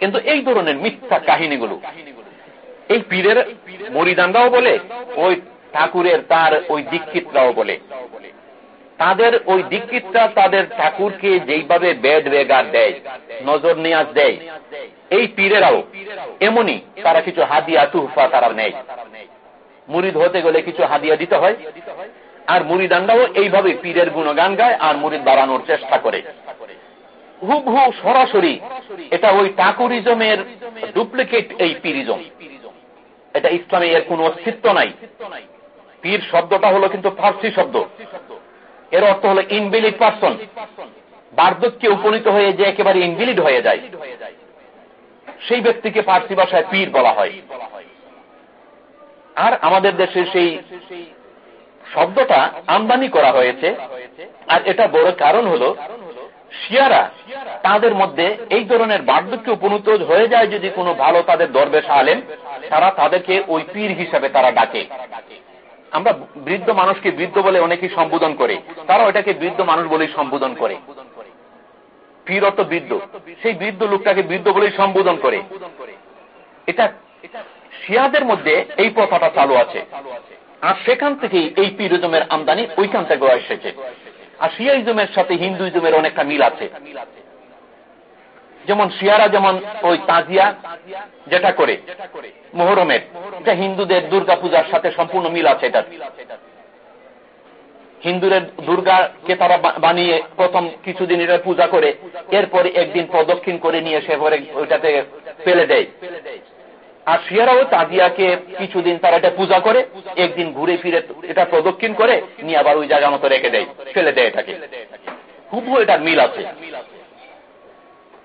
কিন্তু এই ধরনের মিথ্যা কাহিনীগুলো এই পীরের মরিদানরাও বলে, ওই ঠাকুরের তার ওই দীক্ষিতরাও বলে। তাদের ওই দীক্ষিতরা তাদের ঠাকুরকে যেইভাবে বেড বেগার দেয়, নজর নিয়াজ দেয়, এই পীরেরাও এমনই তারা কিছু হাদিয়া তুহফা তারা নেয়। মুরিদ হতে গেলে কিছু হাদিয়া দিতে হয়, আর মুরিদানরাও এইভাবে পীরের গুণগান গায় আর মুরিদ বাড়ানোর চেষ্টা করে। হুবহু সরাসরি এটা ওই টাকুরিজমের ডুপ্লিকেট এই পীরিজম। এটা ইসলামে এর কোন অস্তিত্ব নাই। পীর শব্দটা হলো কিন্তু ফার্সি শব্দ। এর অর্থ হলো ইনভিলিড পার্সন বার্ধক্যে উপনীত হয়ে যে একেবারে ইনভিলিড হয়ে যায়। সেই ব্যক্তিকে ফার্সি ভাষায় পীর বলা হয়। আর আমাদের দেশে সেই শব্দটা আমদানি করা হয়েছে। আর এটা বড় কারণ হলো শিয়ারা তাদের মধ্যে এই ধরনের বার্ধক্য উপনীত হয়ে যায় যদি কোনো ভালো তাদের দরবেশ আলেন তারা তাদেরকে ওই পীর হিসাবে তারা ডাকে। আমরা বৃদ্ধ মানুষকে বৃদ্ধ বলে অনেকেই সম্বোধন করে। তারা ওটাকে বৃদ্ধ মানুষ বলেই সম্বোধন করে। পীর অর্থ বৃদ্ধ। সেই বৃদ্ধ লোকটাকে বৃদ্ধ বলেই সম্বোধন করে। এটা শিয়াদের মধ্যে এই প্রথাটা চালু আছে। আর সেখান থেকেই এই পীরজমের আমদানি ওইখান থেকে এসেছে। আর শিয়াইজমের সাথে হিন্দুইজমের অনেকটা মিল আছে। যেমন শিয়ারা, যেমন ওই তাজিয়া, যেটা করে, মোহরমের, এটা হিন্দুদের দুর্গা পূজার সাথে সম্পূর্ণ মিল আছে এটা হিন্দুদের দুর্গাকে তারা বানিয়ে প্রথম কিছুদিন এটা পূজা করে, এরপরে একদিন প্রদক্ষিণ করে নিয়ে সে পরে ওইটাতে ফেলে দেয়। আর শিয়ারাও তাজিয়াকে কিছুদিন তারা এটা পূজা করে, একদিন ঘুরে ফিরে এটা প্রদক্ষিণ করে, নিয়ে আবার ওই জায়গা মতো রেখে দেয়, ফেলে দেয় এটাকে। খুব এটার মিল আছে।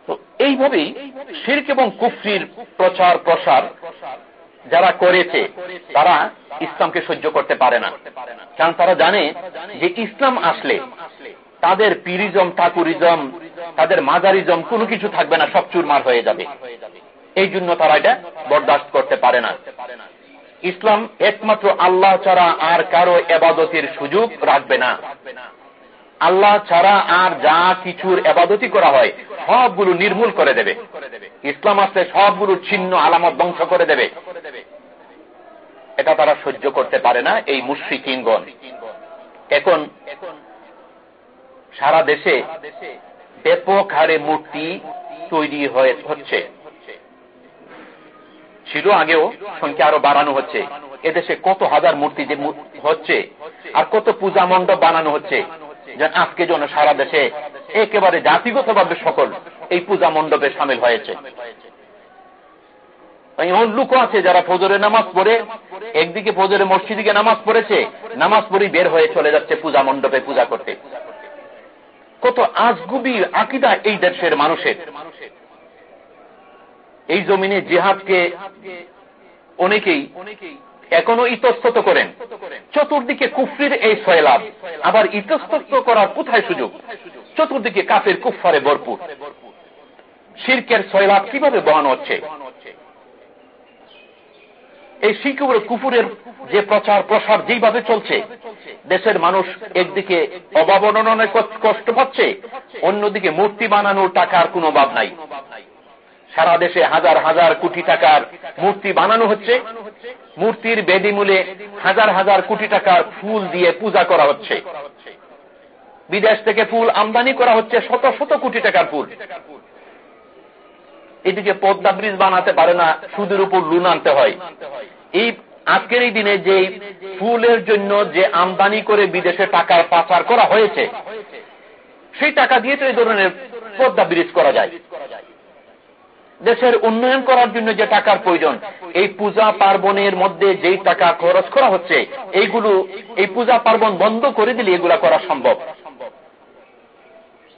তো এইভাবেই শির্ক এবং কুফরির প্রচার, প্রসার যারা করেছে, তারা ইসলামকে সহ্য করতে পারে না। কারণ তারা জানে যে ইসলাম আসলে তাদের পিরিজম, ঠাকুরিজম, তাদের মাজারিজম কোনো কিছু থাকবে না, সব চুরমার হয়ে যাবে। এই জন্য তারা এটা বরদাস্ত করতে পারে না। ইসলাম একমাত্র আল্লাহ ছাড়া আর কারও এবাদতির সুযোগ রাখবে না। আল্লাহ ছাড়া আর যা কিছুর এবাদতি করা হয়, সবগুলো নির্মূল করে দেবে। ইসলাম আসলে সবগুলো ছিন্ন আলামত ধ্বংস করে দেবে। এটা তারা সহ্য করতে পারে না এই মুশ্রিকিনগণ। এখন সারা দেশে ব্যাপক হারে মূর্তি তৈরি হচ্ছে। ছিল আগেও সংখ্যা আরও বাড়ানো হচ্ছে। এদেশে কত হাজার মূর্তি যে হচ্ছে আর কত পূজা মণ্ডপ বানানো হচ্ছে আজকে যেন সারা দেশে একেবারে জাতিগতভাবে সকল এই পূজা মণ্ডপে সামিল হয়েছে। এমন লোক আছে যারা ফজরে নামাজ পড়ে, একদিকে ফজরে মসজিদিকে নামাজ পড়েছে, নামাজ পড়ে বের হয়ে চলে যাচ্ছে পূজা মণ্ডপে পূজা করতে। কত আজগুবি আকিদা এই দেশের মানুষের। এই জমিনে জেহাদকে অনেকেই এখনও ইতস্তত করেন। চতুর্দিকে কুফরির এই সয়লাভ আবার ইতস্তত করার কোথায় সুযোগ? চতুর্দিকে কাফের কুফারে ভরপুর। শির্কের সয়লাভ কীভাবে বহানো হচ্ছে? এই শিকুর কুফুরের যে প্রচার প্রসার যেইভাবে চলছে, দেশের মানুষ একদিকে অভাবননে কষ্ট পাচ্ছে, অন্যদিকে মূর্তি বানানোর টাকার কোনো অভাব নাই। সারা দেশে হাজার হাজার কোটি টাকার মূর্তি বানানো হচ্ছে। মূর্তির বেদিমূলে হাজার হাজার কোটি টাকার ফুল দিয়ে পূজা করা হচ্ছে। বিদেশ থেকে ফুল আমদানি করা হচ্ছে শত শত কোটি টাকার ফুল। এদিকে পদ্মা ব্রিজ বানাতে পারে না, সুদের উপর লুন আনতে হয়। এই আজকের এই দিনে যে ফুলের জন্য যে আমদানি করে বিদেশে টাকার পাচার করা হয়েছে, সেই টাকা দিয়ে তো এই ধরনের পদ্মা ব্রিজ করা যায়। দেশের উন্নয়ন করার জন্য যে টাকার প্রয়োজন, এই পূজা পার্বণের মধ্যে যেই টাকা খরচ করা হচ্ছে, এইগুলো, এই পূজা পার্বণ বন্ধ করে দিলে এগুলা করা সম্ভব।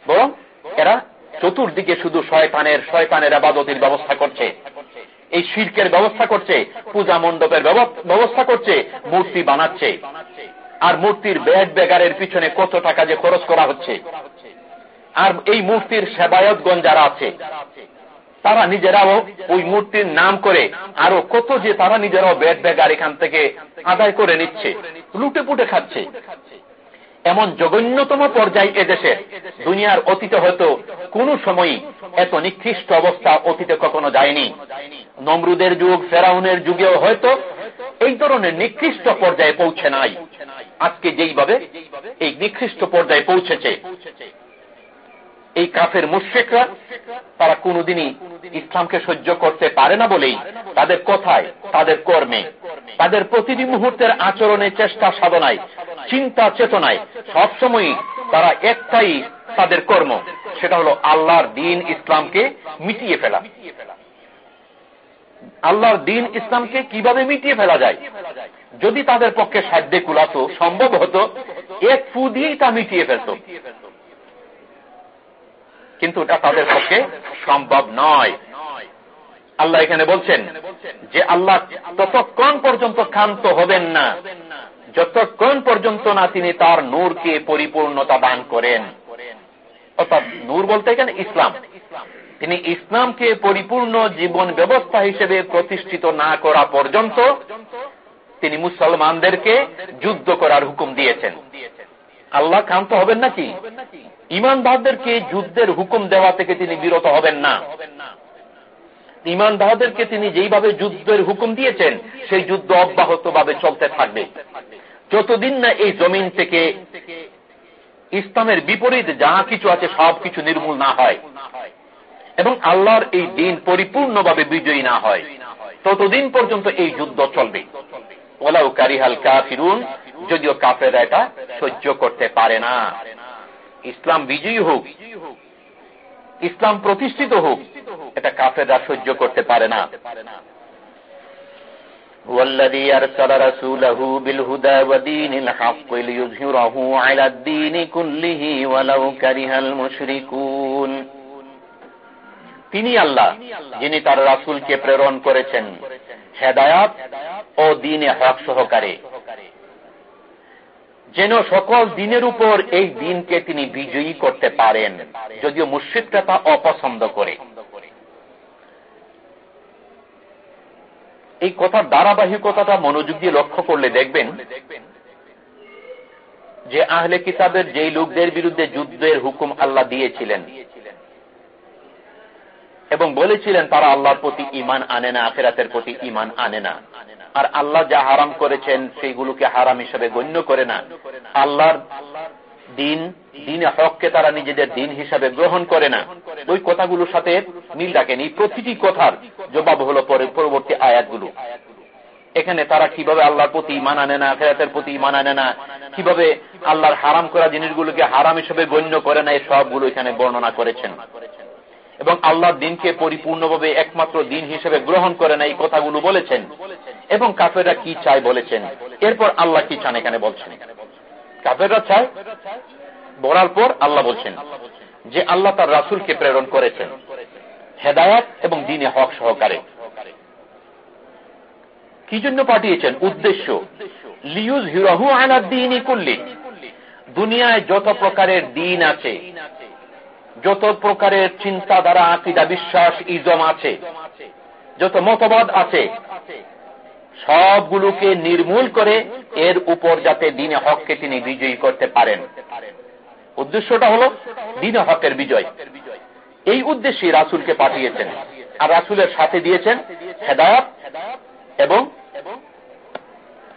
বরং এরা চতুর্দিকে শুধু শয়তানের শয়তানের আবাদতির ব্যবস্থা করছে। এই শিল্পের ব্যবস্থা করছে, পূজা মণ্ডপের ব্যবস্থা করছে, মূর্তি বানাচ্ছে। আর মূর্তির ব্যাগ বেগারের পিছনে কত টাকা যে খরচ করা হচ্ছে। আর এই মূর্তির সেবায়তগণ যারা আছে তারা নিজেরাও ওই মূর্তির নাম করে আরও কত যে তারা নিজেরাও ব্যাট ব্যাগার এখান থেকে আদায় করে নিচ্ছে, লুটে পুটে খাচ্ছে। এমন জঘন্যতম পর্যায়ে এদেশে দুনিয়ার অতীতে হয়তো কোন সময়ই এত নিকৃষ্ট অবস্থা অতীতে কখনো যায়নি। নমরুদের যুগ, ফেরাউনের যুগেও হয়তো এই ধরনের নিকৃষ্ট পর্যায়ে পৌঁছে নাই। আজকে যেইভাবে এই নিকৃষ্ট পর্যায়ে পৌঁছেছে এই কাফের মুশ্রিকরা, তারা কোনদিনই ইসলামকে সহ্য করতে পারে না বলেই তাদের কথায়, তাদের কর্মে, তাদের প্রতিটি মুহূর্তের আচরণে চেষ্টা সাধনায়, চিন্তা চেতনায় সবসময়ই তারা একটাই তাদের কর্ম, সেটা হলো আল্লাহর দিন ইসলামকে মিটিয়ে ফেলা। আল্লাহর দিন ইসলামকে কীভাবে মিটিয়ে ফেলা যায়? যদি তাদের পক্ষে সাধ্যে কুলাতো সম্ভব হতো, এক ফু দিয়েই তা মিটিয়ে ফেলত। কিন্তু এটা তাদের পক্ষে সম্ভব নয়। আল্লাহ এখানে বলছেন যে আল্লাহ ততক্ষণ পর্যন্ত ক্ষান্ত হবেন না। যতক্ষণ পর্যন্ত না তিনি তার নূরকে পরিপূর্ণতা দান করেন। অর্থাৎ নূর বলতে এখানে ইসলাম। তিনি ইসলামকে পরিপূর্ণ জীবন ব্যবস্থা হিসেবে প্রতিষ্ঠিত না করা পর্যন্ত তিনি মুসলমানদেরকে যুদ্ধ করার হুকুম দিয়েছেন। আল্লাহ ক্ষান্ত হবেন নাকি? ইমানদারদেরকে যুদ্ধের হুকুম দেওয়া থেকে তিনি বিরত হবেন না। ইমানদারদেরকে তিনি যেইভাবে যুদ্ধের হুকুম দিয়েছেন, সেই যুদ্ধ অব্যাহত ভাবে চলতে থাকবে। যতদিন না এই জমিন থেকে ইসলামের বিপরীত যা কিছু আছে, সব কিছু নির্মূল না হয় এবং আল্লাহর এই দিন পরিপূর্ণভাবে বিজয়ী না হয়, ততদিন পর্যন্ত এই যুদ্ধ চলবে। ওলাউ কারিহাল কাফিরুন যদিও কাফেরা এটা সহ্য করতে পারে না ইসলাম বিজয়ী হোক ইসলাম প্রতিষ্ঠিত হোক এটা কাফেররা সহ্য করতে পারে না والذي أرسل رسوله بالهدى ودين الحق ليظهره على الدين كله ولو كره المشركون তিনি আল্লাহ যিনি তার রাসুলকে প্রেরণ করেছেন হেদায়াত ও দিনে হক সহকারে যেন সকল দিনের উপর এই দিনকে তিনি বিজয়ী করতে পারেন, যদিও মুর্শিদরা তা অপছন্দ করে। এই কথার ধারাবাহিকতাটা মনোযোগ দিয়ে লক্ষ্য করলে দেখবেন যে আহলে কিতাবের যেই লোকদের বিরুদ্ধে যুদ্ধের হুকুম আল্লাহ দিয়েছিলেন এবং বলেছিলেন, তারা আল্লাহর প্রতি ইমান আনে না, আখেরাতের প্রতি ইমান আনে না। আর আল্লাহ যা হারাম করেছেন, সেইগুলোকে হারাম হিসেবে গণ্য করে না। আল্লাহর দিন, দিনে হককে তারা নিজেদের দিন হিসাবে গ্রহণ করে না। ওই কথাগুলোর সাথে মিল রাখেন। এই প্রতিটি কথার জবাব হল পরবর্তী আয়াতগুলো। এখানে তারা কীভাবে আল্লাহর প্রতি ইমান আনে না ফেরাতের প্রতি ইমান আনে না, কীভাবে আল্লাহর হারাম করা জিনিসগুলোকে হারাম হিসেবে গণ্য করে না, এই সবগুলো এখানে বর্ণনা করেছেন। এবং আল্লাহর দিনকে পরিপূর্ণভাবে একমাত্র দিন হিসেবে গ্রহণ করে না, এই কথাগুলো বলেছেন। এবং কাফেররা কি চায় বলেছেন? এরপর আল্লাহ কি চান এখানে বলছেন? কাফেররা চায় বলার পর আল্লাহ বলছেন যে আল্লাহ তার রাসুলকে প্রেরণ করেছেন। হেদায়াত এবং দিনে হক সহকারে। কি জন্য পাঠিয়েছেন? উদ্দেশ্য। লিউজ হিরাহু আনার দিনই করলে দুনিয়ায় যত প্রকারের দিন আছে যত প্রকারের চিন্তাধারা, আকিদা, বিশ্বাস, ইজম আছে, যত মতবাদ আছে, সবগুলোকে নির্মূল করে এর উপর যাতে দিনে হককে তিনি বিজয়ী করতে পারেন। উদ্দেশ্যটা হল দিনে হকের বিজয়। এই উদ্দেশ্যে রাসুলকে পাঠিয়েছেন। আর রাসুলের সাথে দিয়েছেন হেদায়ত এবং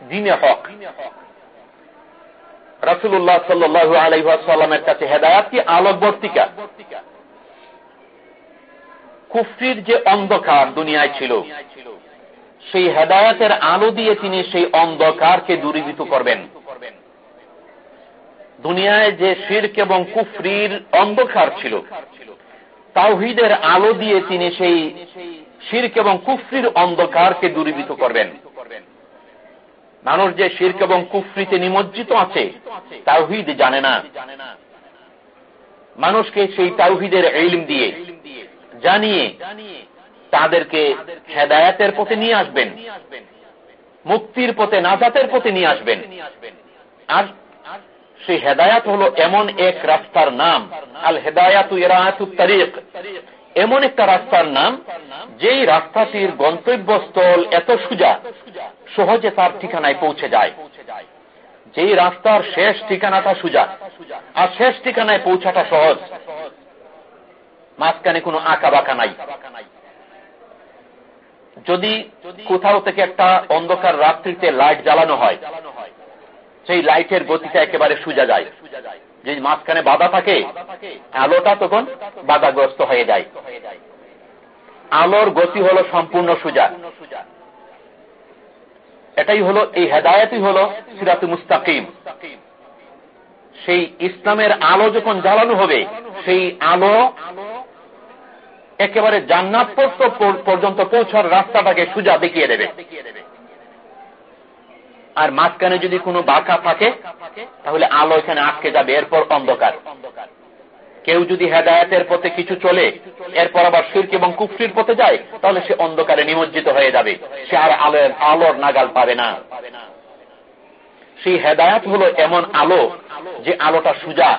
দিনে হক। রাসুল্লাহ সাল্লু আলাইসাল্লামের কাছে হেদায়াত কি? আলোকবর্তিকা কুফরির যে অন্ধকার দুনিয়ায় ছিল, সেই হেদায়াতের আলো দিয়ে তিনি সেই অন্ধকারকে দূরীভূত করবেন। দুনিয়ায় যে শির্ক এবং কুফরির অন্ধকার ছিল, তাওহিদের আলো দিয়ে তিনি সেই শির্ক এবং কুফরির অন্ধকারকে দূরীভূত করবেন। মানুষ যে শির্ক এবং কুফরিতে নিমজ্জিত আছে, তাওহিদ জানে না। মানুষকে সেই তাওহিদের এলিম দিয়ে জানিয়ে তাদেরকে হেদায়াতের পথে নিয়ে আসবেন, মুক্তির পথে নাজাতের পথে নিয়ে আসবেন। আর সেই হেদায়াত হল এমন এক রাস্তার নাম আল হেদায়াত তারিক এমন একটা রাস্তার নাম, যেই রাস্তাটির গন্তব্যস্থল এত সুজা, সহজে তার ঠিকানায় পৌঁছে যায়। যেই রাস্তার শেষ ঠিকানাটা সুজা, আর শেষ ঠিকানায় পৌঁছাটা সহজ। মাঝখানে কোনো আঁকা বাঁকা নাই। যদি কোথাও থেকে একটা অন্ধকার রাত্রিতে লাইট জ্বালানো হয়, সেই লাইটের গতিটা একেবারে সুজা যায়। যে মাঝখানে বাধা থাকে, আলোটা তখন বাধাগ্রস্ত হয়ে যায়। আলোর গতি হলো সম্পূর্ণ সুজা এটাই হলো, এই হেদায়তই হলো সিরাতু মুস্তাকিম। সেই ইসলামের আলো যখন জ্বালানো হবে, সেই আলো একেবারে জান্নাত পর্যন্ত পৌঁছার রাস্তাটাকে সুজা দেখিয়ে দেবে। আর মাঝখানে যদি কোনো বাঁকা থাকে, তাহলে আলো এখানে আটকে যাবে, এরপর অন্ধকার। কেউ যদি হেদায়তের পথে কিছু চলে, এরপর আবার শির্ক এবং কুফরির পথে যায়, তাহলে সে অন্ধকারে নিমজ্জিত হয়ে যাবে। সে আর আলোর আলোর নাগাল পাবে না। সেই হেদায়ত হলো এমন আলো যে আলোটা সুজা,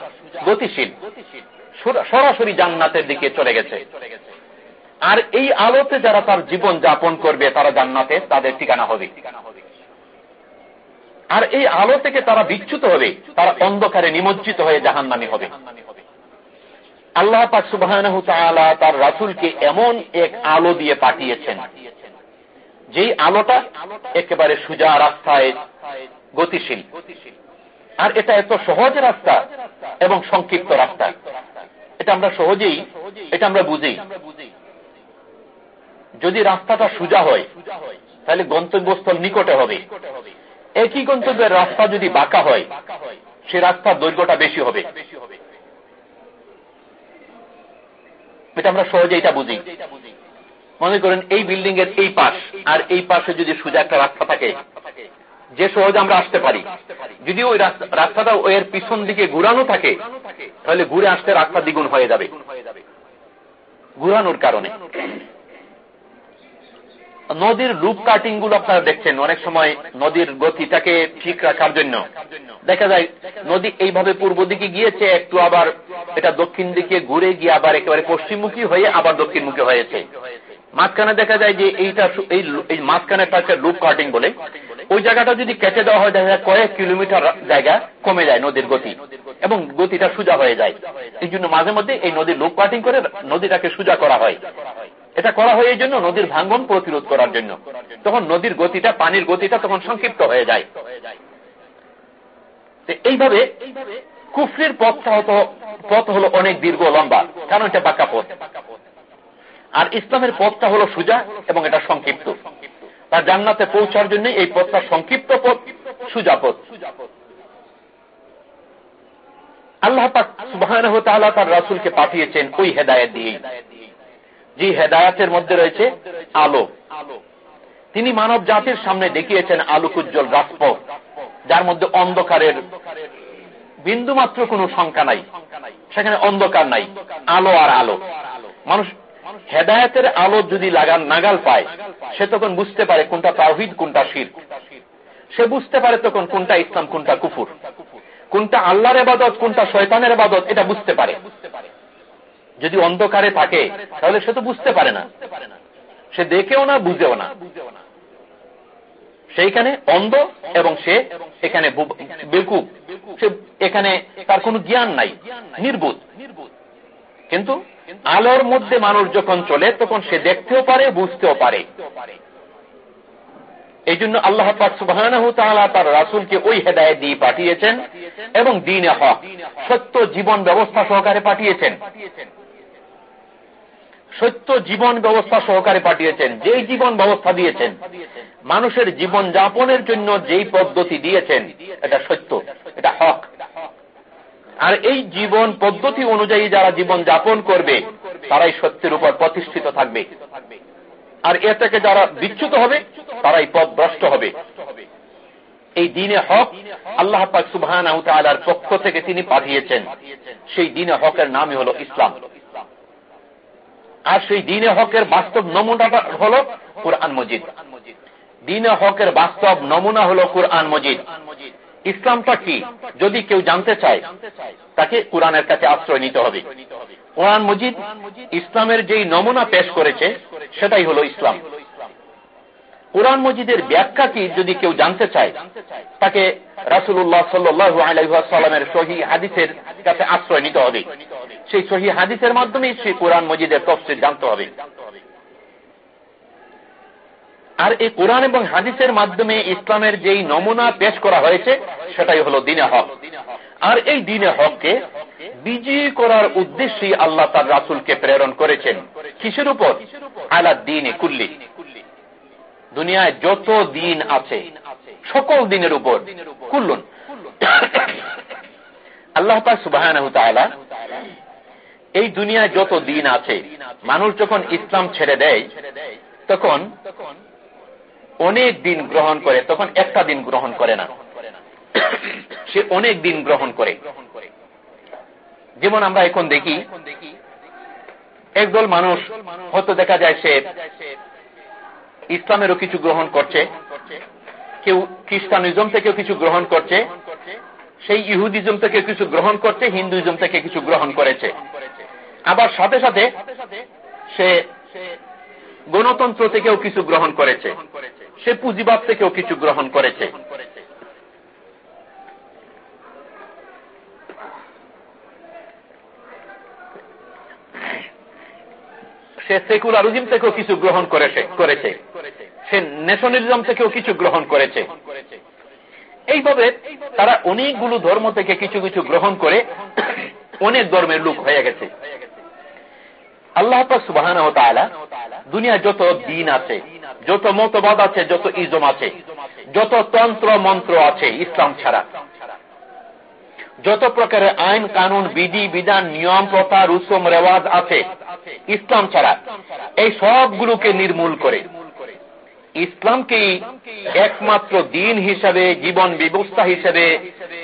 গতিশীল সরাসরি জান্নাতের দিকে চলে গেছে। আর এই আলোতে যারা তার জীবন যাপন করবে, তারা জান্নাতে তাদের ঠিকানা হবে ঠিকানা হবে। আর এই আলো থেকে তারা বিচ্যুত হবে তারা অন্ধকারে নিমজ্জিত হয়ে জাহান্নামি হবে। আল্লাহ পাক সুবাহ তার রাসুলকে এমন এক আলো দিয়ে পাঠিয়েছেন, যেই আলোটা একেবারে সুজা রাস্তায় গতিশীল। আর এটা এত সহজ রাস্তা এবং সংক্ষিপ্ত রাস্তা। এটা আমরা সহজেই, এটা আমরা বুঝি যদি রাস্তাটা সুজা হয়, তাহলে গন্তব্যস্থল নিকটে হবে। একই গন্তব্যের রাস্তা যদি বাঁকা হয়, সে রাস্তার দৈর্ঘ্যটা বেশি হবে। এটা আমরা সহজে এটা বুঝি। মনে করেন এই বিল্ডিং এর এই পাশ, আর এই পাশে যদি সোজা একটা রাস্তা থাকে, যে সহজে আমরা আসতে পারি। যদি ওই রাস্তাটা এর পিছন দিকে ঘুরানো থাকে, তাহলে ঘুরে আসতে রাস্তা দ্বিগুণ হয়ে যাবে। ঘুরানোর কারণে। নদীর লুপ কাটিংগুলো আপনারা দেখছেন। অনেক সময় নদীর গতিটাকে ঠিক রাখার জন্য। দেখা যায়, নদী এইভাবে পূর্ব দিকে গিয়েছে, একটু আবার এটা দক্ষিণ দিকে ঘুরে গিয়ে আবার একেবারে পশ্চিমমুখী হয়ে আবার দক্ষিণমুখী হয়েছে। মাঝখানে দেখা যায় যে এইটা এই মাঝখানে একটা লুপ কাটিং বলে। ওই জায়গাটা যদি কেটে দেওয়া হয়, দেখা যায় কয়েক কিলোমিটার জায়গা কমে যায় নদীর গতি এবং গতিটা সোজা হয়ে যায়। এই জন্য মাঝে মধ্যে এই নদীর লুপ কাটিং করে নদীটাকে সোজা করা হয়। এটা করা হয় এই জন্য নদীর ভাঙ্গন প্রতিরোধ করার জন্য। তখন নদীর গতিটা, পানির গতিটা তখন সংক্ষিপ্ত হয়ে যায়। এইভাবে কুফরির পথটা হতো, পথ হলো অনেক দীর্ঘ লম্বা, কারণ এটা বাঁকা পথ। আর ইসলামের পথটা হলো সুজা এবং এটা সংক্ষিপ্ত। তার জান্নাতে পৌঁছার জন্য এই পথটা সংক্ষিপ্ত পথ, সুজা পথ। আল্লাহ পাক সুবাহ তার রাসুলকে পাঠিয়েছেন ওই হেদায়ত দিয়েই। যে হেদায়াতের মধ্যে রয়েছে, আলো। তিনি মানব জাতির সামনে দেখিয়েছেন আলোকুজ্জ্বল রাস্প যার মধ্যে অন্ধকারের বিন্দু মাত্র কোন সংখ্যা নাই। সেখানে অন্ধকার নাই, আলো আর আলো। মানুষ হেদায়তের আলো যদি লাগান নাগাল পায়, সে তখন বুঝতে পারে কোনটা তাহিদ কোনটা শির। সে বুঝতে পারে তখন কোনটা ইসলাম, কোনটা কুফুর। কোনটা আল্লাহর এবাদত কোনটা শয়তানের এবাদত এটা বুঝতে পারে। যদি অন্ধকারে থাকে, তাহলে সে তো বুঝতে পারে না। সে দেখেও না, বুঝেও না। সেইখানে অন্ধ এবং সে এখানে বেকুব। সে এখানে তার কোনো জ্ঞান নাই, নির্বোধ। কিন্তু আলোর মধ্যে মানুষ যখন চলে, তখন সে দেখতেও পারে, বুঝতেও পারে। এই জন্য আল্লাহ সুবাহ তার রাসুলকে ওই হেদায় দিয়ে পাঠিয়েছেন এবং দিনে হক, সত্য জীবন ব্যবস্থা সহকারে পাঠিয়েছেন। সত্য জীবন ব্যবস্থা সহকারে পাঠিয়েছেন, যেই জীবন ব্যবস্থা দিয়েছেন, মানুষের জীবন যাপনের জন্য যেই পদ্ধতি দিয়েছেন, এটা সত্য, এটা হক। আর এই জীবন পদ্ধতি অনুযায়ী যারা জীবন যাপন করবে, তারাই সত্যের উপর প্রতিষ্ঠিত থাকবে। আর এ থেকে যারা বিচ্যুত হবে, তারাই পথ ভ্রষ্ট হবে। এই দিনে হক আল্লাহ পাক সুবাহ পক্ষ থেকে তিনি পাঠিয়েছেন। সেই দিনে হকের নামই হল ইসলাম। আর সেই দিনে হকের বাস্তব নমুনাটা হল কোরআন মজিদ। দিনে হকের বাস্তব নমুনা হল কোরআন মজিদ। ইসলামটা কি? যদি কেউ জানতে চায়, তাকে কোরআনের কাছে আশ্রয় নিতে হবে। কোরআন মজিদ ইসলামের যেই নমুনা পেশ করেছে, সেটাই হল ইসলাম। কোরআন মজিদের ব্যাখ্যা কি যদি কেউ জানতে চায়, তাকে রাসুল্লাহ সাল্লু সহি হাদিসের কাছে আশ্রয় নিতে হবে। সেই সহি হাদিসের মাধ্যমে সেই কোরআন মজিদের তফসিল জানতে হবে। আর এই কোরআন এবং হাদিসের মাধ্যমে ইসলামের যেই নমুনা পেশ করা হয়েছে, সেটাই হল দিনে হক। আর এই দিনে হককে বিজয়ী করার উদ্দেশ্যে আল্লাহ তার রাসুলকে প্রেরণ করেছেন। কিসের উপর? আলা দিনে কুল্লি দুনিয়ায় যত দিন আছে, সকল দিনের উপর কুল্লুন। আল্লাহ পাক সুবাহ এই দুনিয়ায় যত দিন আছে, মানুষ যখন ইসলাম ছেড়ে দেয়, তখন অনেক দিন গ্রহণ করে, তখন একটা দিন গ্রহণ করে না। সে অনেক দিন গ্রহণ করে। যেমন আমরা এখন দেখি, একদল মানুষ হয়তো দেখা যায় সে ইসলামেরও কিছু গ্রহণ করছে, কেউ খ্রিস্টানিজম থেকে কিছু গ্রহণ করছে, সেই ইহুদিজম থেকে কিছু গ্রহণ করছে, হিন্দুইজম থেকে কিছু গ্রহণ করেছে। আবার সাথে সাথে সে গণতন্ত্র থেকেও কিছু গ্রহণ করেছে, সে পুঁজিবাদ থেকেও কিছু গ্রহণ করেছে। সে সেকুলারিজম থেকেও কিছু গ্রহণ করেছে করেছে। সে ন্যাশনালিজম থেকেও কিছু গ্রহণ করেছে। এইভাবে তারা অনেকগুলো ধর্ম থেকে কিছু কিছু গ্রহণ করে অনেক ধর্মের লোক হয়ে গেছে। আল্লাহ সুবাহ দুনিয়া যত দিন আছে, যত মতবাদ আছে, যত ইজম আছে, যত তন্ত্র মন্ত্র আছে ইসলাম ছাড়া যত প্রকারের আইন, কানুন, বিধি, বিধান, নিয়ম প্রথা রুসম রেওয়াজ আছে, ইসলাম ছাড়া এই সবগুলোকে নির্মূল করে। ইসলামকেই একমাত্র দিন হিসাবে, জীবন ব্যবস্থা হিসেবে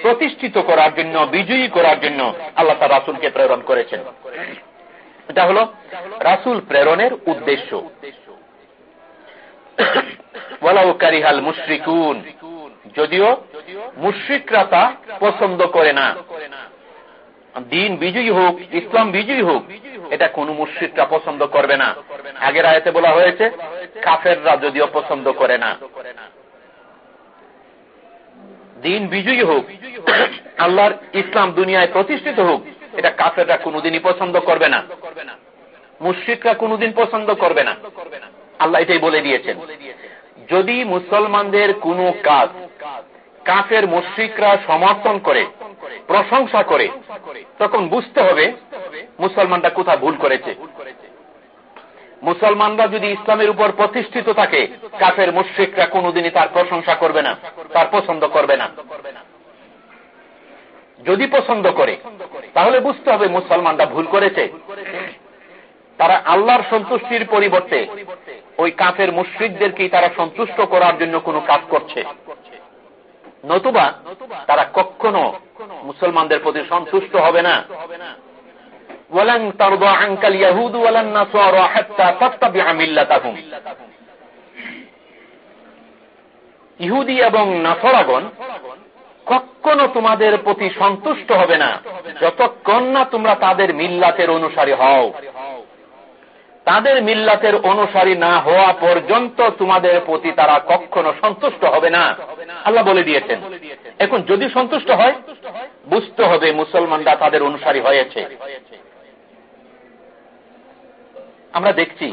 প্রতিষ্ঠিত করার জন্য, বিজয়ী করার জন্য আল্লাহ তার রাসুলকে প্রেরণ করেছেন। এটা হল রাসুল প্রেরণের উদ্দেশ্য। কারিহাল মুশ্রিকুন, যদিও মুশ্রিকরা তা পছন্দ করে না। দিন বিজয়ী হোক, ইসলাম বিজয়ী হোক, এটা কোন মুশ্রিকরা পছন্দ করবে না। আগের আয়তে বলা হয়েছে, কাফেররা যদিও পছন্দ করে না। দিন বিজয়ী হোক, আল্লাহর ইসলাম দুনিয়ায় প্রতিষ্ঠিত হোক, এটা কাফেররা কোনদিনই পছন্দ করবে না। মুশ্রিকরা কোনদিন পছন্দ করবে না। আল্লাহ এটাই বলে দিয়েছেন। যদি মুসলমানদের কোনো কাজ কাফের মুশ্রিকরা সমর্থন করে, প্রশংসা করে। তখন বুঝতে হবে মুসলমানরা কোথা ভুল করেছে। মুসলমানরা যদি ইসলামের উপর প্রতিষ্ঠিত থাকে, কাফের মুশ্রিকরা কোনদিনই তার প্রশংসা করবে না, তার পছন্দ করবে না। যদি পছন্দ করে, তাহলে বুঝতে হবে মুসলমানরা ভুল করেছে। তারা আল্লাহর সন্তুষ্টির পরিবর্তে ওই কাফের মুশ্রিকদেরকেই তারা সন্তুষ্ট করার জন্য কোনো কাজ করছে। নতুবা তারা কখনো মুসলমানদের প্রতি সন্তুষ্ট হবে না। ইহুদি এবং নাসরাগণ কখনো তোমাদের প্রতি সন্তুষ্ট হবে না। যতক্ষণ না তোমরা তাদের মিল্লাতের অনুসারী হও। তাদের মিল্লাতের অনুসারী না হওয়া পর্যন্ত তোমাদের প্রতি তারা কখনো সন্তুষ্ট হবে না। আল্লাহ বলে দিয়েছেন। এখন যদি সন্তুষ্ট হয়, বুঝতে হবে মুসলমানরা তাদের অনুসারী হয়েছে। আমরা দেখছি,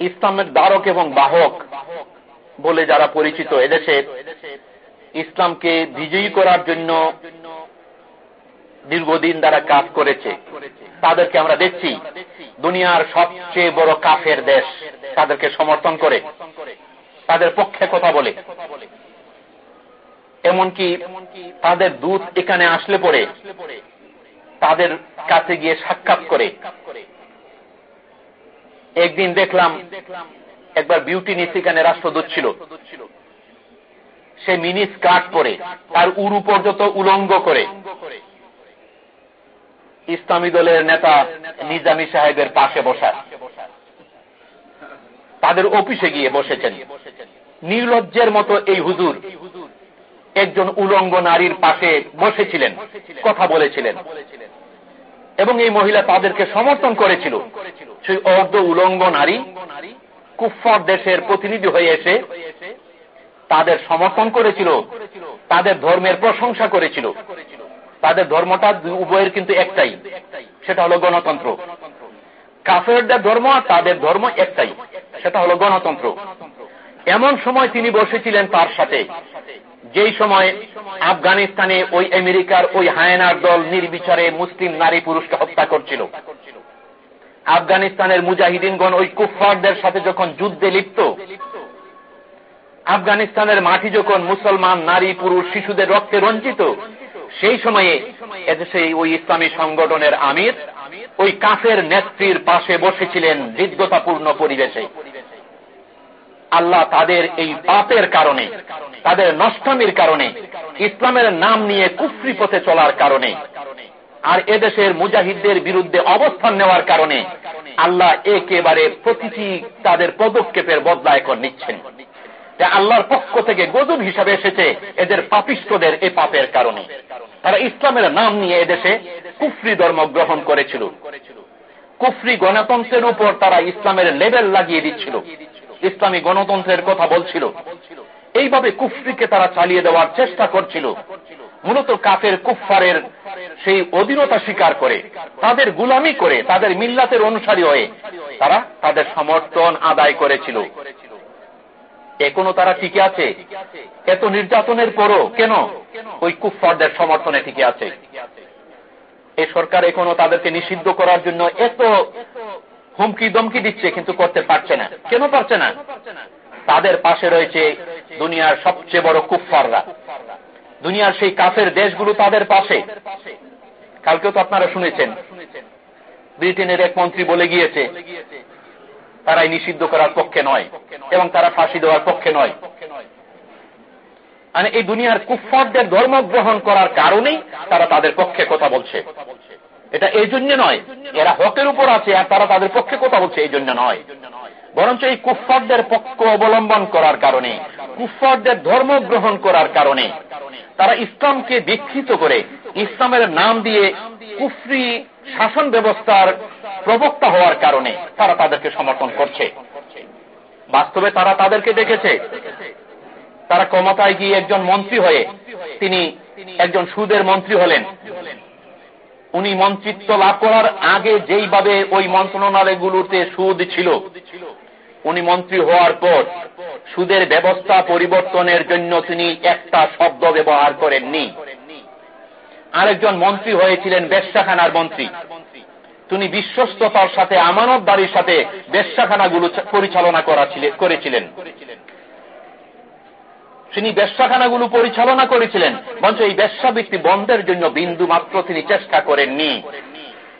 ইসলামের দ্বারক এবং বাহক বলে যারা পরিচিত এদেশে, ইসলামকে বিজয়ী করার জন্য দীর্ঘদিন দ্বারা কাজ করেছে, তাদেরকে আমরা দেখছি দুনিয়ার সবচেয়ে বড় কাফের দেশ। তাদেরকে সমর্থন করে, তাদের পক্ষে কথা বলে। এমনকি তাদের দূত এখানে আসলে পরে তাদের কাছে গিয়ে সাক্ষাৎ করে। একদিন দেখলাম, একবার বিউটি নিস এখানে রাষ্ট্রদূত ছিল। সে মিনি স্কার্ট পরে, তার উরু পর্যন্ত উলঙ্গ করে। ইসলামী দলের নেতা নিজামী সাহেবের পাশে বসা তাদের অফিসে গিয়ে বসেছেন। নির্লজ্জের মতো এই হুজুর একজন উলঙ্গ নারীর পাশে বসেছিলেন, কথা বলেছিলেন। এবং এই মহিলা তাদেরকে সমর্থন করেছিল। সেই অর্ধ উলঙ্গ নারী কুফর দেশের প্রতিনিধি হয়ে এসে তাদের সমর্থন করেছিল, তাদের ধর্মের প্রশংসা করেছিল। তাদের ধর্মটা উভয়ের কিন্তু একটাই। সেটা হলো গণতন্ত্র। কাফেরদের ধর্ম তাদের ধর্ম একটাই। সেটা হলো গণতন্ত্র। এমন সময় তিনি বসেছিলেন তার সাথে। যেই সময় আফগানিস্তানে ওই আমেরিকার ওই হায়নার দল নির্বিচারে মুসলিম নারী পুরুষকে হত্যা করছিল। আফগানিস্তানের মুজাহিদিনগণ ওই কুফফারদের সাথে যখন যুদ্ধে লিপ্ত, আফগানিস্তানের মাটি যখন মুসলমান নারী পুরুষ শিশুদের রক্তে রঞ্জিত সেই সময়ে এদেশে ওই ইসলামী সংগঠনের আমির, ওই কাফের নেত্রীর পাশে বসেছিলেন হৃদ্যতাপূর্ণ পরিবেশে। আল্লাহ তাদের এই পাপের কারণে, তাদের নষ্টমীর কারণে, ইসলামের নাম নিয়ে কুফরি পথে চলার কারণে, আর এদেশের মুজাহিদদের বিরুদ্ধে অবস্থান নেওয়ার কারণে আল্লাহ একেবারে প্রতিটি তাদের পদক্ষেপের বদলা এখন নিচ্ছেন। আল্লাহর পক্ষ থেকে গজব হিসাবে এসেছে এদের পাপিষ্টদের এই পাপের কারণে। তারা ইসলামের নাম নিয়ে এদেশে কুফরি ধর্ম গ্রহণ করেছিল। কুফরি গণতন্ত্রের উপর তারা ইসলামের লেবেল লাগিয়ে দিচ্ছিল। ইসলামী গণতন্ত্রের কথা বলছিল। এইভাবে কুফরিকে তারা চালিয়ে দেওয়ার চেষ্টা করছিল। মূলত কাফের কুফারের সেই অধীনতা স্বীকার করে, তাদের গুলামি করে, তাদের মিল্লাতের অনুসারী হয়ে তারা তাদের সমর্থন আদায় করেছিল। এখনও তারা টিকে আছে। এত নির্যাতনের পরও কেন? ওই কুফফারদের সমর্থনে টিকে আছে। এই সরকার এখনও তাদেরকে নিষিদ্ধ করার জন্য এত হুমকি দমকি দিচ্ছে, কিন্তু করতে পারছে না। কেন পারছে না? তাদের পাশে রয়েছে দুনিয়ার সবচেয়ে বড় কুফফাররা। দুনিয়ার সেই কাফের দেশগুলো তাদের পাশে। কালকেও তো আপনারা শুনেছেন। ব্রিটেনের এক মন্ত্রী বলে গিয়েছে তারাই নিষিদ্ধ করার পক্ষে নয়, এবং তারা ফাঁসি দেওয়ার পক্ষে নয়। মানে এই দুনিয়ার কুফফারদের ধর্ম গ্রহণ করার কারণেই তারা তাদের পক্ষে কথা বলছে। এটা এই জন্য নয়, এরা হকের উপর আছে আর তারা তাদের পক্ষে কথা বলছে এই জন্য নয়। বরঞ্চ এই কুফফারদের পক্ষ অবলম্বন করার কারণে, কুফফারদের ধর্ম গ্রহণ করার কারণে, তারা ইসলামকে বিক্ষিত করে, ইসলামের নাম দিয়ে কুফরি শাসন ব্যবস্থার প্রবক্তা হওয়ার কারণে তারা তাদেরকে সমর্থন করছে। বাস্তবে তারা তাদেরকে দেখেছে। তারা ক্ষমতায় গিয়ে একজন মন্ত্রী হয়ে তিনি একজন সুদের মন্ত্রী হলেন। উনি মন্ত্রিত্ব লাভ করার আগে যেইভাবে ওই মন্ত্রণালয়গুলোতে সুদ ছিল, উনি মন্ত্রী হওয়ার পর সুদের ব্যবস্থা পরিবর্তনের জন্য তিনি একটা শব্দ ব্যবহার করেননি। আরেকজন মন্ত্রী হয়েছিলেন বেশ্যাখানার মন্ত্রী। তিনি বিশ্বস্ততার সাথে, আমানতদারির সাথে বেশ্যাখানাগুলো পরিচালনা করেছিলেন। তিনি ব্যবসাখানাগুলো পরিচালনা করেছিলেন। বঞ্চ এই ব্যবসাবৃত্তি বন্ধের জন্য বিন্দু মাত্র তিনি চেষ্টা করেননি।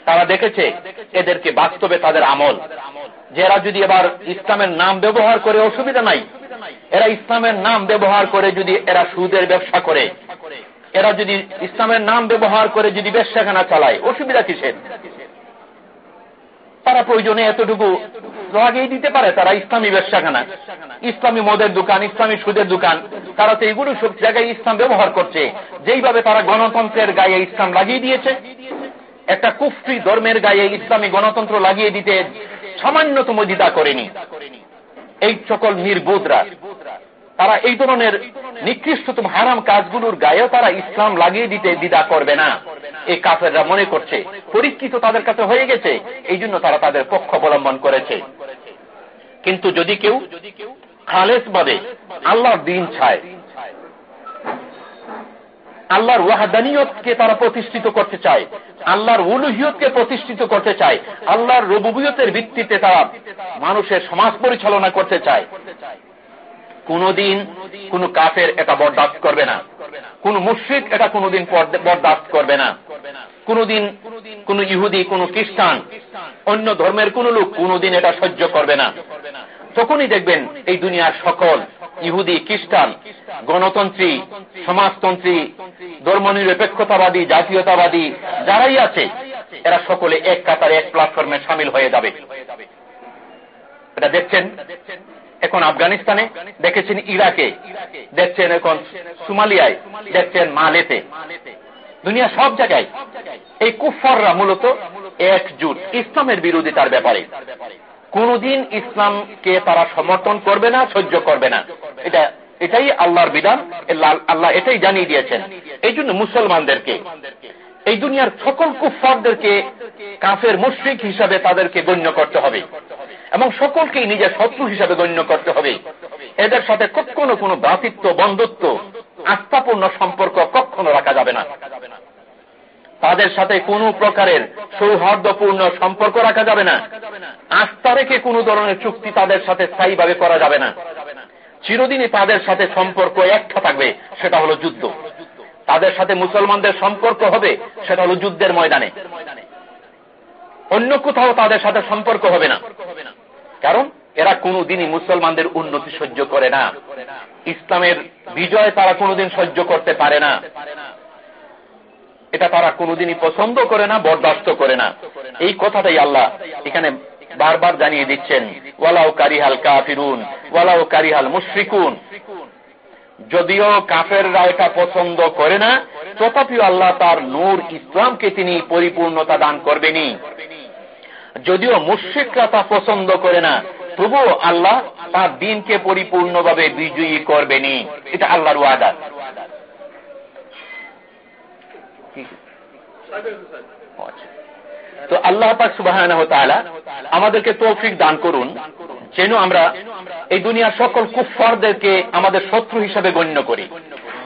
তারা দেখেছে, এদেরকে বাস্তবে তাদের আমল। যে এরা যদি এবার ইসলামের নাম ব্যবহার করে, অসুবিধা নাই। এরা ইসলামের নাম ব্যবহার করে যদি এরা সুদের ব্যবসা করে। এরা যদি ইসলামের নাম ব্যবহার করে যদি ব্যবসাখানা চালায়, অসুবিধা কিসের? তারা প্রয়োজনে এতটুকু লাগিয়ে দিতে পারে, তারা ইসলামী ব্যবসাখানা ইসলামী মদের দোকান, ইসলামী সুদের দোকান, তারা তো এইগুলো সব জায়গায় ইসলাম ব্যবহার করছে। যেইভাবে তারা গণতন্ত্রের গায়ে ইসলাম লাগিয়ে দিয়েছে, একটা কুফরি ধর্মের গায়ে ইসলামী গণতন্ত্র লাগিয়ে দিতে সামান্যতম দ্বিধা করেনি। এই সকল নির্বোধরা তারা এই ধরনের নিকৃষ্টতম হারাম কাজগুলোর গায়েও তারা ইসলাম লাগিয়ে দিতে দ্বিধা করবে না। এই কাফেররা মনে করছে, পরীক্ষিত তাদের কাছে হয়ে গেছে এই জন্য তারা তাদের পক্ষ অবলম্বন করেছে। কিন্তু যদি কেউ খালেস ভাবে আল্লাহর দিন ছায়, আল্লাহর ওয়াহাদানিয়তকে তারা প্রতিষ্ঠিত করতে চায়, আল্লাহর উলুহিয়তকে প্রতিষ্ঠিত করতে চায়, আল্লাহর রবুবিয়তের ভিত্তিতে তারা মানুষের সমাজ পরিচালনা করতে চায় কোনদিন কোন কাফের এটা বরদাস্ত করবে না। কোন মুশ্রিক এটা কোনদিন বরদাস্ত করবে না। কোনদিন কোন ইহুদি, কোন খ্রিস্টান, অন্য ধর্মের কোন লোক কোনদিন এটা সহ্য করবে না। তখনই দেখবেন এই দুনিয়ার সকল ইহুদি, খ্রিস্টান, গণতন্ত্রী, সমাজতন্ত্রী, ধর্মনিরপেক্ষতাবাদী, জাতীয়তাবাদী যারাই আছে, এরা সকলে এক কাতারে, এক প্ল্যাটফর্মে সামিল হয়ে যাবে। এটা দেখছেন? এখন আফগানিস্তানে, দেখেছেন ইরাকে, দেখছেন এখন সুমালিয়ায়, দেখছেন মালেতে। দুনিয়া সব জায়গায় এই কুফাররা মূলত একজুট, ইসলামের বিরোধিতার ব্যাপারে। কোনদিন ইসলামকে তারা সমর্থন করবে না, সহ্য করবে না। এটা, এটাই আল্লাহর বিধান আল্লাহ এটাই জানিয়ে দিয়েছেন। এই জন্য মুসলমানদেরকে, এই দুনিয়ার সকল কুফারদেরকে কাফের মুশ্রিক হিসাবে তাদেরকে গণ্য করতে হবে। এবং সকলকেই নিজের শত্রু হিসাবে গণ্য করতে হবে। এদের সাথে কখনো কোনো ভ্রাতৃত্ব, বন্ধুত্ব, আস্থাপূর্ণ সম্পর্ক কখনো রাখা যাবে না। তাদের সাথে কোনো প্রকারের সৌহার্দ্যপূর্ণ সম্পর্ক রাখা যাবে না। আস্থা রেখে কোন ধরনের চুক্তি তাদের সাথে স্থায়ীভাবে করা যাবে না। চিরদিনই তাদের সাথে সম্পর্ক একটা থাকবে, সেটা হলো যুদ্ধ। তাদের সাথে মুসলমানদের সম্পর্ক হবে, সেটা হলো যুদ্ধের ময়দানে। অন্য কোথাও তাদের সাথে সম্পর্ক হবে না। কারণ এরা কোনদিনই মুসলমানদের উন্নতি সহ্য করে না। ইসলামের বিজয় তারা কোনদিন সহ্য করতে পারে না। এটা তারা কোনদিনই পছন্দ করে না, বরদাস্ত করে না। এই কথাটাই আল্লাহ এখানে বারবার জানিয়ে দিচ্ছেন ওয়ালাও কারিহাল কাফিরুন ওয়ালাও কারিহাল মুশ্রিকুন। যদিও কাফেররা এটা পছন্দ করে না, তথাপিও আল্লাহ তার নূর ইসলামকে তিনি পরিপূর্ণতা দান করবেনি যদিও মুশ্রিকরা তা পছন্দ করে না, তবুও আল্লাহ তার দিনকে পরিপূর্ণভাবে বিজয়ী করবেনি এটা আল্লাহর ওয়াদা। তো আল্লাহ পাক সুবাহ আমাদেরকে তৌফিক দান করুন, যেন আমরা এই দুনিয়ার সকল কুফারদেরকে আমাদের শত্রু হিসাবে গণ্য করি।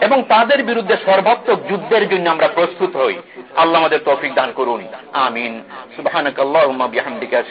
এবং তাদের বিরুদ্ধে সর্বাত্মক যুদ্ধের জন্য আমরা প্রস্তুত হই। আল্লাহ আমাদের তৌফিক দান করুন। আমিন। সুবাহ আল্লাহ বিহামদিকা